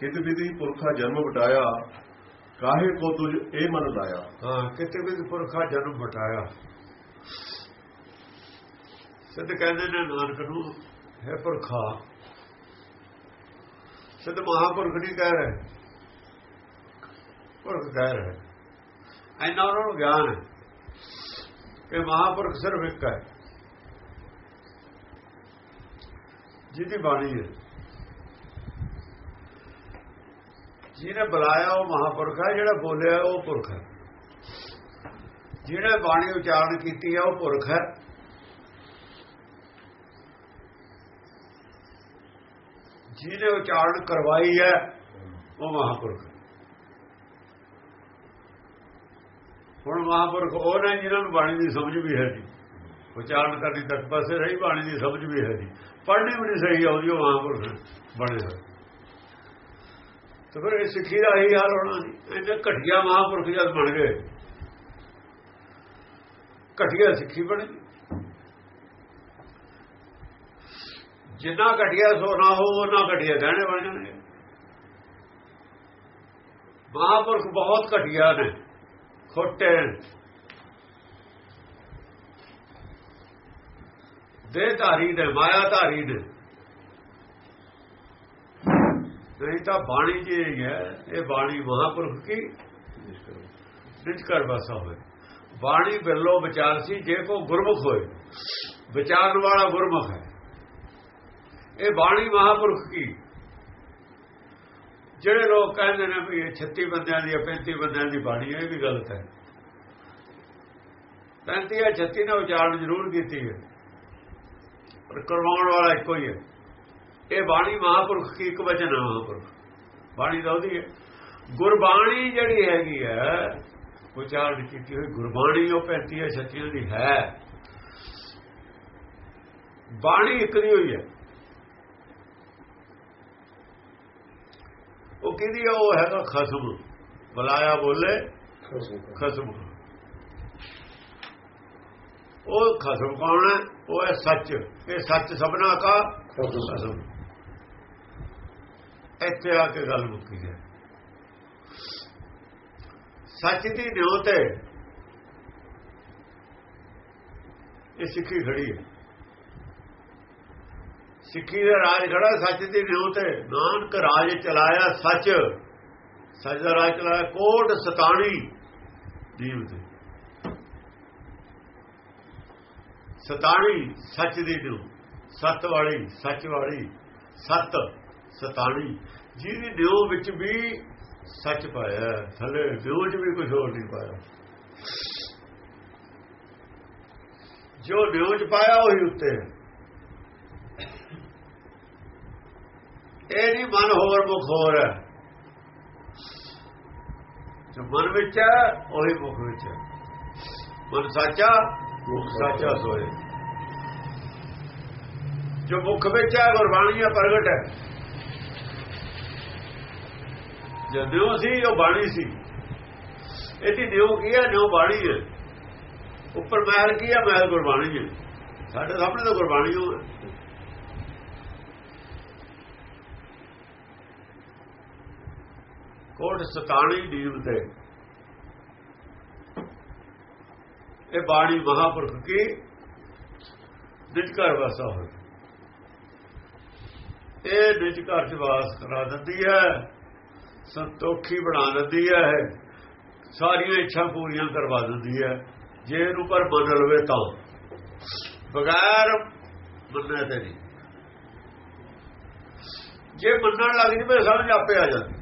ਕਿਤ ਵਿਧੀ ਪੁਰਖਾ ਜਨਮ ਬਟਾਇਆ ਕਾਹੇ ਕੋ ਤੁਝ ਇਹ ਮਨ ਲਾਇਆ? ਹਾਂ, ਕਿਤੇ ਵੀ ਪੁਰਖਾ ਜਨਮ ਬਟਾਇਆ ਸਿੱਧ ਕਹਿੰਦੇ ਨੇ, ਨਾਨਕ ਨੂੰ, ਹੈ ਪੁਰਖਾ, ਸਿੱਧ ਮਹਾਪੁਰਖ ਨਹੀਂ ਕਹਿ ਰਹੇ। ਪੁਰਖ ਕਹਿ ਰਹੇ। ਐਨਾ ਉਹਨਾਂ ਨੂੰ ਗਿਆਨ ਹੈ ਕਿ ਮਹਾਪੁਰਖ ਸਿਰਫ ਇੱਕ ਹੈ। ਜਿਹਦੀ ਬਾਣੀ ਹੈ ਜਿਹਨੇ ਬੁਲਾਇਆ ਉਹ ਮਹਾਪੁਰਖ ਹੈ, ਜਿਹੜਾ ਬੋਲਿਆ ਉਹ ਪੁਰਖ ਹੈ। ਜਿਹਨੇ ਬਾਣੀ ਉਚਾਰਨ ਕੀਤੀ ਹੈ, ਉਹ ਪੁਰਖ ਹੈ। ਜਿਹਨੇ ਉਚਾਰਨ ਕਰਵਾਈ ਹੈ, ਉਹ ਮਹਾਪੁਰਖ ਹੁਣ ਮਹਾਪੁਰਖ ਉਹ ਨੇ ਜਿਹਨਾਂ ਨੂੰ ਬਾਣੀ ਦੀ ਸਮਝ ਵੀ ਹੈ ਜੀ। ਉਚਾਰਨ ਕਰਨੀ ਤੱਕ ਪਾਸੇ ਰਹੀ, ਬਾਣੀ ਦੀ ਸਮਝ ਵੀ ਹੈ ਜੀ। ਪੜ੍ਹਨੀ ਵੀ ਨਹੀਂ ਸਹੀ ਆਉਂਦੀ ਉਹ ਮਹਾਪੁਰਖ ਬਣੇ ਹੋਏ। ਤੇ ਫਿਰ ਇਹ ਸਿੱਖੀ ਦਾ ਹੀ ਹਾਲ ਹੋਣਾ ਨਹੀਂ ਇਹਨੇ ਘਟਿਆ ਮਹਾਪੁਰਖ ਜਦ ਬਣ ਗਏ। ਘਟਿਆ ਸਿੱਖੀ ਬਣ ਗਈ। ਜਿੰਨਾ ਘਟਿਆ ਸੋਨਾ ਹੋ ਉਹਨਾਂ ਘਟਿਆ ਗਹਿਣੇ ਬਣ ਜਾਣਗੇ। ਮਹਾਪੁਰਖ ਬਹੁਤ ਘਟਿਆ ਨੇ, ਖੋਟੇ ਦੇ ਧਾਰੀ ਨੇ ਮਾਇਆ ਧਾਰੀ ਨੇ। ਨਹੀਂ ਤਾਂ ਬਾਣੀ ਜੀ ਹੈ ਇਹ ਬਾਣੀ ਮਹਾਪੁਰਖ ਕੀ? ਨਿਜ ਕਰ ਬਸਾ ਹੋਏ। ਬਾਣੀ ਬਿਰਲੋ ਵਿਚਾਰ ਸੀ, ਜੇ ਕੋ ਗੁਰਮੁਖ ਹੋਏ। ਵਿਚਾਰਨ ਵਾਲਾ ਗੁਰਮੁਖ ਹੈ। ਇਹ ਬਾਣੀ ਮਹਾਪੁਰਖ ਕੀ? ਜਿਹੜੇ ਲੋਕ ਕਹਿੰਦੇ ਨੇ ਵੀ ਇਹ 36 ਬੰਦਿਆਂ ਦੀ 35 ਬੰਦਿਆਂ ਦੀ ਬਾਣੀ ਹੈ ਇਹ ਵੀ ਗਲਤ ਹੈ। 35 ਜਾਂ 36 ਨੇ ਉਚਾਰਨ ਜ਼ਰੂਰ ਕੀਤੀ ਹੈ। ਪਰ ਕਰਵਾਉਣ ਵਾਲਾ ਇੱਕੋ ਹੀ ਹੈ। ਇਹ ਬਾਣੀ ਮਹਾਪੁਰਖ ਕੀ ਇੱਕ ਵਚਨ ਹੈ ਮਹਾਪੁਰਖ? ਬਾਣੀ ਦਾ ਉਹਦੀ ਹੈ। ਗੁਰਬਾਣੀ ਜਿਹੜੀ ਹੈਗੀ ਹੈ ਉਚਾਰਨ ਕੀਤੀ ਹੋਈ ਗੁਰਬਾਣੀ ਉਹ 35 ਜਾਂ 36 ਦੀ ਹੈ। ਬਾਣੀ ਇੱਕ ਦੀ ਹੋਈ ਹੈ। ਉਹ ਕਿਹਦੀ ਆ? ਉਹ ਹੈਗਾ ਖਸਮ। ਬੁਲਾਇਆ ਬੋਲੇ ਖਸਮ। ਉਹ ਖਸਮ ਕੌਣ ਹੈ? ਉਹ ਹੈ ਸੱਚ। ਇਹ ਸੱਚ ਸਭਨਾ ਕਾ ਖਸਮ। ਇੱਥੇ ਆ ਕੇ ਗੱਲ ਮੁੱਕੀ ਹੈ। ਸੱਚ ਦੀ ਨਿਉ ਤੇ ਇਹ ਸਿੱਖੀ ਖੜੀ ਹੈ। ਸਿੱਖੀ ਦਾ ਰਾਜ ਖੜਾ, ਸੱਚ ਦੀ ਨਿਉ ਤੇ। ਨਾਨਕ ਰਾਜ ਚਲਾਇਆ ਸੱਚ। ਸੱਚ ਦਾ ਰਾਜ ਚਲਾਇਆ ਕੋਟ ਸਤਾਣੀ ਜੀਵ ਤੇ। ਸਤਾਣੀ ਸੱਚ ਦੀ ਨਿਉ ਸੱਤ ਵਾਲੀ, ਸੱਚ ਵਾਲੀ, ਸੱਤ। ਸਤਾਣੀ, ਜਿਹਦੀ ਨਿਉ ਵਿੱਚ ਵੀ ਸੱਚ ਪਾਇਆ ਥੱਲੇ ਨਿਉ 'ਚ ਵੀ ਕੁਝ ਹੋਰ ਨਹੀਂ ਪਾਇਆ। ਜੋ ਨਿਉ 'ਚ ਪਾਇਆ, ਉਹੀ ਉੱਤੇ। ਇਹ ਨਹੀਂ ਮਨ ਹੋਰ ਮੁਖ ਹੋਰ ਹੈ। ਜੋ ਮਨ ਵਿੱਚ ਹੈ, ਉਹੀ ਮੁਖ ਵਿੱਚ ਹੈ। ਮਨ ਸਾਚਾ, ਮੁਖ ਸਾਚਾ ਸੋਏ। ਜੋ ਮੁਖ ਵਿੱਚ ਹੈ, ਗੁਰਬਾਣੀ ਹੈ, ਪ੍ਰਗਟ ਹੈ। ਜਦੋਂ ਸੀ, ਉਹ ਬਾਣੀ ਸੀ। ਇਹਦੀ ਦਿਓ ਕੀ ਹੈ? ਨਿਉ ਬਾਣੀ ਹੈ। ਉੱਪਰ ਮਹਿਲ ਕੀ ਹੈ? ਮਹਿਲ ਗੁਰਬਾਣੀ ਹੈ। ਸਾਡੇ ਸਾਹਮਣੇ ਤਾਂ ਗੁਰਬਾਣੀ ਹੋ। ਕੋਟ ਸਤਾਣੀ ਦੀਵ ਤੇ। ਇਹ ਬਾਣੀ ਮਹਾਪੁਰਖ ਕੀ? ਨਿਜ ਘਰ ਵਸਾ ਹੋਈ ਇਹ ਨਿਜ ਘਰ ਚ ਵਾਸ ਕਰਾ ਦਿੰਦੀ ਹੈ। ਸੰਤੋਖੀ ਬਣਾ ਦਿੰਦੀ ਹੈ। ਸਾਰੀਆਂ ਇੱਛਾ ਪੂਰੀਆਂ ਕਰਵਾ ਦਿੰਦੀ ਹੈ। ਜੇ ਇਹਨੂੰ ਪਰ ਮੰਨ ਲਵੇ ਤਾਂ। ਬਗੈਰ ਮੰਨੇ ਤੇ ਨਹੀਂ। ਜੇ ਮੰਨਣ ਲੱਗ ਜਵੇ ਸਮਝ ਆਪੇ ਆ ਜਾਂਦੀ।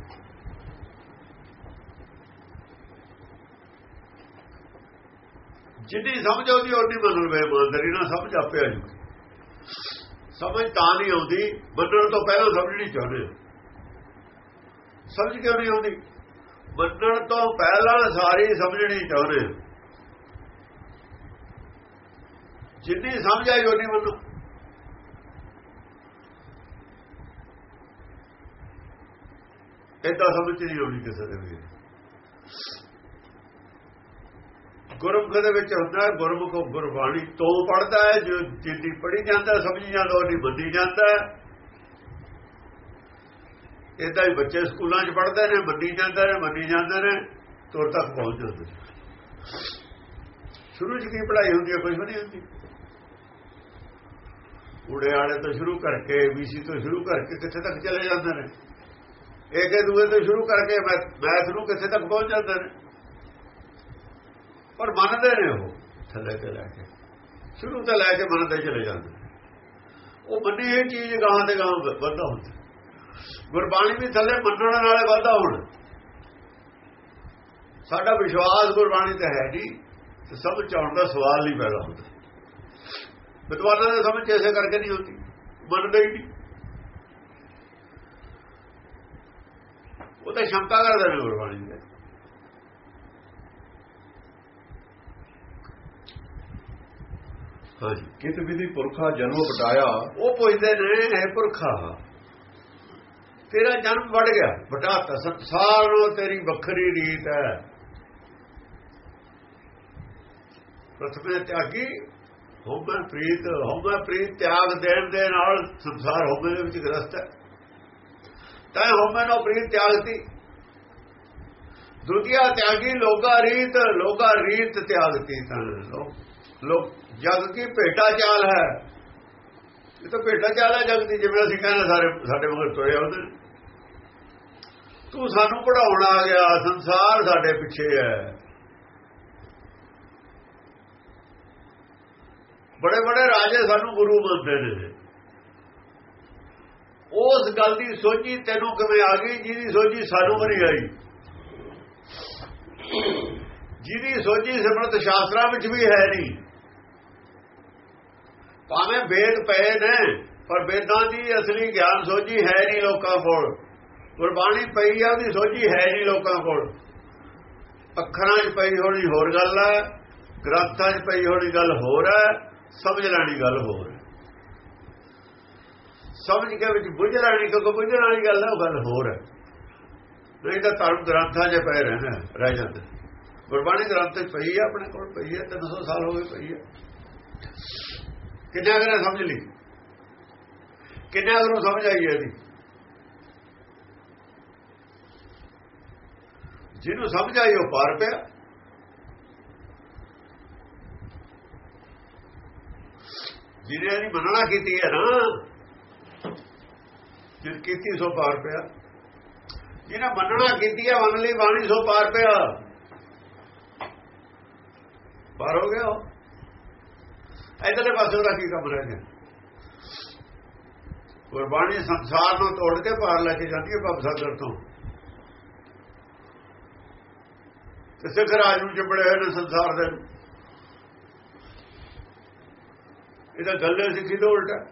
ਜਿੱਦੀ ਸਮਝ ਆਉਂਦੀ ਉਹਦੀ ਮੰਨ ਲਵੇ। ਇਮਾਨਦਾਰੀ ਨਾ ਸਮਝ ਆਪੇ ਆ ਜੂ ਸਮਝ ਤਾਂ ਨਹੀਂ ਆਉਂਦੀ। ਮੰਨਣ ਤੋਂ ਪਹਿਲਾਂ ਸਮਝਣੀ ਚਾਹੁੰਦੇ ਸਮਝ ਕਿਉਂ ਨਹੀਂ ਆਉਂਦੀ? ਮੰਨਣ ਤੋਂ ਪਹਿਲਾਂ ਸਾਰੀ ਸਮਝਣੀ ਚਾਹੁੰਦੇ ਜਿੰਨੀ ਸਮਝ ਆਈ ਉਹਨੀ ਮੰਨੋ ਇਦਾਂ ਸਮਝ ਨਹੀਂ ਆਉਣੀ ਕਿਸੇ ਦੇ ਵੀ। ਗੁਰਮੁਖ ਦੇ ਵਿੱਚ ਹੁੰਦਾ ਗੁਰਮੁਖ ਗੁਰਬਾਣੀ ਤੋਂ ਪੜਦਾ ਹੈ, ਜੋ ਜਿੱਦੀ ਪੜੀ ਜਾਂਦਾ, ਸਮਝੀ ਜਾਂਦਾ ਉਹਦੀ ਬੰਦੀ ਜਾਂਦਾ ਇਦਾਂ ਹੀ ਬੱਚੇ ਸਕੂਲਾਂ 'ਚ ਪੜ੍ਹਦੇ ਨੇ, ਮੰਨੀ ਜਾਂਦੇ ਨੇ, ਮੰਨੀ ਜਾਂਦੇ ਨੇ, ਤੁਰ ਤੱਕ ਪਹੁੰਚ ਜਾਂਦੇ ਸ਼ੁਰੂ 'ਚ ਕੀ ਪੜ੍ਹਾਈ ਹੁੰਦੀ ਹੈ ਕੁਝ ਨਹੀਂ ਹੁੰਦੀ। ਉੜੇ ਵਾਲੇ ਤੋਂ ਸ਼ੁਰੂ ਕਰਕੇ ਬੀਸੀ ਤੋਂ ਸ਼ੁਰੂ ਕਰਕੇ ਕਿੱਥੇ ਤੱਕ ਚਲੇ ਜਾਂਦੇ ਨੇ? ਇੱਕ ਦੂਏ ਤੋਂ ਸ਼ੁਰੂ ਕਰਕੇ ਮੈਥ ਨੂੰ ਕਿੱਥੇ ਤੱਕ ਪਹੁੰਚ ਜਾਂਦੇ ਨੇ? ਪਰ ਮੰਨਦੇ ਨੇ ਉਹ, ਥੱਲੇ ਤੇ ਲੈ ਕੇ। ਸ਼ੁਰੂ ਤੋਂ ਲੈ ਕੇ ਮੰਨਦੇ ਚਲੇ ਜਾਂਦੇ ਉਹ ਮੰਨੀ ਇਹ ਚੀਜ਼ ਗਾਂ ਦੇ ਗਾਂ ਵੱਧਦਾ ਹੁੰਦਾ। ਗੁਰਬਾਣੀ ਵੀ ਥੱਲੇ ਮੰਨਣ ਨਾਲੇ ਵੱਧਦਾ ਹੁਣ। ਸਾਡਾ ਵਿਸ਼ਵਾਸ ਗੁਰਬਾਣੀ ਤੇ ਹੈ ਜੀ ਤੇ ਸਭ ਚਾਉਣ ਦਾ ਸਵਾਲ ਨਹੀਂ ਪੈਦਾ ਹੁੰਦਾ। ਵਿਦਵਾਨਾਂ ਦੇ ਸਮਝ ਐਸੇ ਕਰਕੇ ਨਹੀਂ ਹੁੰਦੀ ਮੰਨਦੇ ਹੀ ਨਹੀਂ। ਉਹ ਤਾਂ ਸ਼ੰਕਾ ਕਰਦੇ ਨੇ ਗੁਰਬਾਣੀ ਦੇ। ਹਾਂਜੀ। ਕਿਤ ਵਿਧੀ ਪੁਰਖਾ ਜਨਮ ਬਟਾਇਆ ਉਹ ਪੁੱਛਦੇ ਨੇ ਹੈ ਪੁਰਖਾ। ਤੇਰਾ ਜਨਮ ਵੜ ਗਿਆ। ਬਟਾਤਾ ਸੰਸਾਰ ਨੂੰ ਤੇਰੀ ਵੱਖਰੀ ਰੀਤ ਹੈ। ਪ੍ਰਥਮੇ ਤਿਆਗੀ, ਹੋਮੈ ਪ੍ਰੀਤ ਹੋਮੈ ਪ੍ਰੀਤ ਤਿਆਗ ਦੇਣ ਦੇ ਨਾਲ ਸੰਸਾਰ ਹੋਮੈ ਦੇ ਵਿੱਚ ਗ੍ਰਸਤ ਹੈ। ਤਾਂ ਹੋਮੈ ਨੂੰ ਪ੍ਰੀਤ ਤਿਆਗਤੀ। ਦੁਨੀਆ ਤਿਆਗੀ, ਲੋਗਾ ਰੀਤ ਲੋਗਾ ਰੀਤ ਤਿਆਗਤੀ ਤਾਂ ਲੋਕ ਜਗ ਕੀ ਭੇਟਾ ਚਾਲ ਹੈ। ਇਹ ਤਾਂ ਭੇਟਾ ਚਾਲ ਹੈ ਜਗ ਦੀ, ਜਿਵੇਂ ਅਸੀਂ ਕਹਿੰਦੇ ਸਾਰੇ ਸਾਡੇ ਮਗਰ ਤੋਏ ਉਹਦੇ ਤੂੰ ਸਾਨੂੰ ਪੜਾਉਣ ਆ ਗਿਆ, ਸੰਸਾਰ ਸਾਡੇ ਪਿੱਛੇ ਹੈ। ਬੜੇ ਬੜੇ ਰਾਜੇ ਸਾਨੂੰ ਗੁਰੂ ਮੰਨਦੇ ਨੇ। ਉਸ ਗੱਲ ਦੀ ਸੋਚੀ ਤੈਨੂੰ ਕਿਵੇਂ ਆ ਗਈ? ਜਿਹਦੀ ਸੋਚੀ ਸਾਨੂੰ ਵੀ ਨਹੀਂ ਆਈ। ਜਿਹਦੀ ਸੋਚੀ ਸਿਮਰਤ ਸ਼ਾਸਤਰਾਂ ਵਿੱਚ ਵੀ ਹੈ ਨਹੀਂ। ਭਾਵੇਂ ਵੇਦ ਪਏ ਨੇ, ਪਰ ਵੇਦਾਂ ਦੀ ਅਸਲੀ ਗਿਆਨ ਸੋਝੀ ਹੈ ਨਹੀਂ ਲੋਕਾਂ ਕੋਲ। ਗੁਰਬਾਣੀ ਪਈ ਆ, ਉਹਦੀ ਸੋਝੀ ਹੈ ਨਹੀਂ ਲੋਕਾਂ ਕੋਲ। ਅੱਖਰਾਂ 'ਚ ਪਈ ਹੋਣੀ ਹੋਰ ਗੱਲ ਹੈ ਗ੍ਰੰਥਾਂ 'ਚ ਪਈ ਹੋਣੀ ਗੱਲ ਹੋਰ ਹੈ ਸਮਝ ਲੈਣੀ ਗੱਲ ਹੋਰ ਹੈ ਸਮਝ ਕੇ ਵਿੱਚ ਬੁੱਝ ਲੈਣੀ, ਕਿਉਂਕਿ ਬੁੱਝਣ ਵਾਲੀ ਗੱਲ ਹੈ ਉਹ ਗੱਲ ਹੋਰ ਹੈ ਨਹੀਂ ਤਾਂ ਤੁਹਾਨੂੰ ਗ੍ਰੰਥਾਂ 'ਚ ਪਏ ਰਹਿਣਾ, ਰਹਿ ਜਾਂਦੇ। ਗੁਰਬਾਣੀ ਗ੍ਰੰਥ 'ਚ ਪਈ ਹੈ ਆਪਣੇ ਕੋਲ ਪਈ ਹੈ 300 ਸਾਲ ਹੋ ਗਏ ਪਈ ਹੈ ਕਿੰਨਾ ਕਰਾਂ ਸਮਝ ਲਈ? ਕਿੰਨਾ ਕਰੋ ਸਮਝ ਆਈ ਇਹਦੀ? ਜਿਹਨੂੰ ਸਮਝ ਆਈ ਉਹ ਪਾਰ ਪਿਆ। ਜਿਹਨੇ ਇਹਦੀ ਮੰਨਣਾ ਕੀਤੀ ਹੈ ਨਾ ਜਿਸ ਕੀਤੀ ਸੋ ਪਾਰ ਪਿਆ। ਜਿਹਨੇ ਮੰਨਣਾ ਕੀਤੀ ਹੈ, ਮੰਨ ਲਈ ਬਾਣੀ ਸੋ ਪਾਰ ਪਿਆ। ਪਾਰ ਹੋ ਗਿਆ ਇਧਰਲੇ ਪਾਸੇ ਉਹਦਾ ਕੀ ਕੰਮ ਰਹਿ ਗਿਆ? ਗੁਰਬਾਣੀ ਸੰਸਾਰ ਨੂੰ ਤੋੜ ਕੇ ਪਾਰ ਲੈ ਕੇ ਜਾਂਦੀ ਹੈ ਬਾਬ ਸਾਗਰ ਤੋਂ। ਸਿੱਖ ਰਾਜ ਨੂੰ ਚਿਪੜੇ ਹੋਏ ਨੇ ਸੰਸਾਰ ਦੇ ਇਹਦਾ ਗੱਲੇ ਸਿੱਖੀ ਤੋਂ ਉਲਟਾ।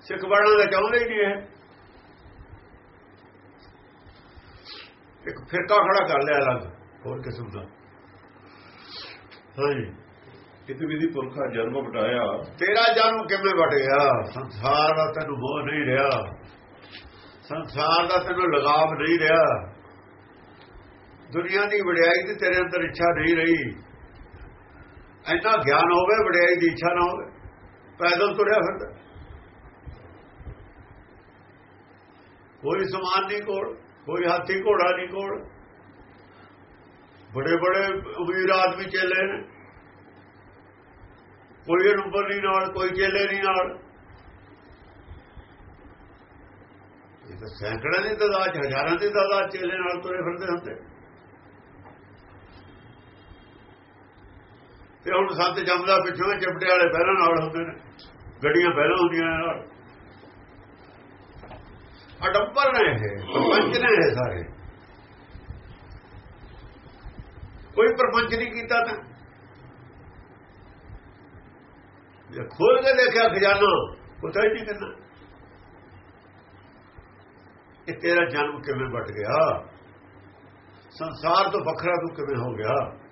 ਸਿੱਖ ਬਣਨਾ ਦਾ ਚਾਹੁੰਦੇ ਹੀ ਨਹੀਂ ਹੈ ਇੱਕ ਫਿਰਕਾ ਖੜਾ ਕਰ ਲਿਆ ਅਲੱਗ ਹੋਰ ਕਿਸਮ ਦਾ। ਹਾਂਜੀ। ਕਿਤ ਵਿਧੀ ਪੁਰਖਾ ਜਨਮ ਬਟਾਇਆ ਤੇਰਾ ਜਨਮ ਕਿਵੇਂ ਵਟਿਆ? ਸੰਸਾਰ ਦਾ ਤੈਨੂੰ ਮੋਹ ਨਹੀਂ ਰਿਹਾ। ਸੰਸਾਰ ਦਾ ਤੈਨੂੰ ਲਗਾਵ ਨਹੀਂ ਰਿਹਾ। ਦੁਨੀਆ ਦੀ ਵਡਿਆਈ ਦੀ ਤੇਰੇ ਅੰਦਰ ਇੱਛਾ ਨਹੀਂ ਰਹੀ। ਐਨਾ ਗਿਆਨ ਹੋਵੇ, ਵਡਿਆਈ ਦੀ ਇੱਛਾ ਨਾ ਹੋਵੇ, ਪੈਦਲ ਤੁਰਿਆ ਫਿਰਦਾ। ਕੋਈ ਸਮਾਨ ਨਹੀਂ ਕੋਲ, ਕੋਈ ਹਾਥੀ ਘੋੜਾ ਨਹੀਂ ਕੋਲ। ਬੜੇ ਬੜੇ ਅਮੀਰ ਆਦਮੀ ਚੇਲੇ ਨੇ। ਕੋਈ ਨੰਬਰ ਨਹੀਂ ਨਾਲ, ਕੋਈ ਚੇਲੇ ਨਹੀਂ ਨਾਲ। ਇਹ ਤਾਂ ਸੈਂਕੜਾਂ ਦੀ ਤਾਦਾਦ, ਹਜ਼ਾਰਾਂ ਦੀ ਤਾਦਾਦ ਚੇਲੇ ਨਾਲ ਤੁਰੇ ਫਿਰਦੇ ਹੁੰਦੇ। ਤੇ ਹੁਣ ਸੰਤ ਜੰਮਦਾ ਪਿੱਛੋਂ ਚਿਪਟੇ ਵਾਲੇ ਪਹਿਲਾਂ ਨਾਲ ਹੁੰਦੇ ਨੇ। ਗੱਡੀਆਂ ਪਹਿਲਾਂ ਹੁੰਦੀਆਂ ਨਾਲ। ਅਡੰਬਰ ਨੇ ਇਹ ਪ੍ਰਪੰਚ ਨੇ ਇਹ ਸਾਰੇ। ਕੋਈ ਪ੍ਰਪੰਚ ਨਹੀਂ ਕੀਤਾ ਤਾਂ। ਜੇ ਖੋਲ ਕੇ ਦੇਖਿਆ ਖਜ਼ਾਨਾ ਪਤਾ ਹੀ ਨਹੀਂ ਕਿੰਨਾ ਇਹ ਤੇਰਾ ਜਨਮ ਕਿਵੇਂ ਵੱਟ ਗਿਆ? ਸੰਸਾਰ ਤੋਂ ਵੱਖਰਾ ਤੂੰ ਕਿਵੇਂ ਹੋ ਗਿਆ?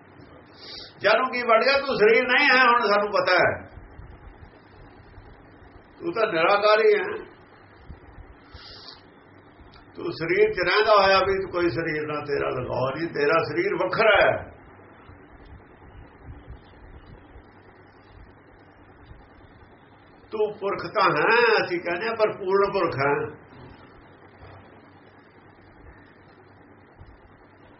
ਜਦੋਂ ਕੀ ਵੜ ਗਿਆ? ਤੂੰ ਸਰੀਰ ਨਹੀਂ ਹੈ, ਹੁਣ ਸਾਨੂੰ ਪਤਾ ਹੈ। ਤੂੰ ਤਾਂ ਨਿਰਾਕਾਰ ਹੀ। ਹੈ ਤੂੰ ਸਰੀਰ ਚ ਰਹਿੰਦਾ ਹੋਇਆ ਵੀ ਕੋਈ ਸਰੀਰ ਨਾ ਤੇਰਾ ਲਗਾਉ ਨਹੀਂ, ਤੇਰਾ ਸਰੀਰ ਵੱਖਰਾ ਹੈ। ਤੂੰ ਪੁਰਖ ਤਾਂ ਹੈ, ਅਸੀਂ ਕਹਿੰਦੇ ਆ ਪਰ ਪੂਰਨ ਪੁਰਖ ਹੈ।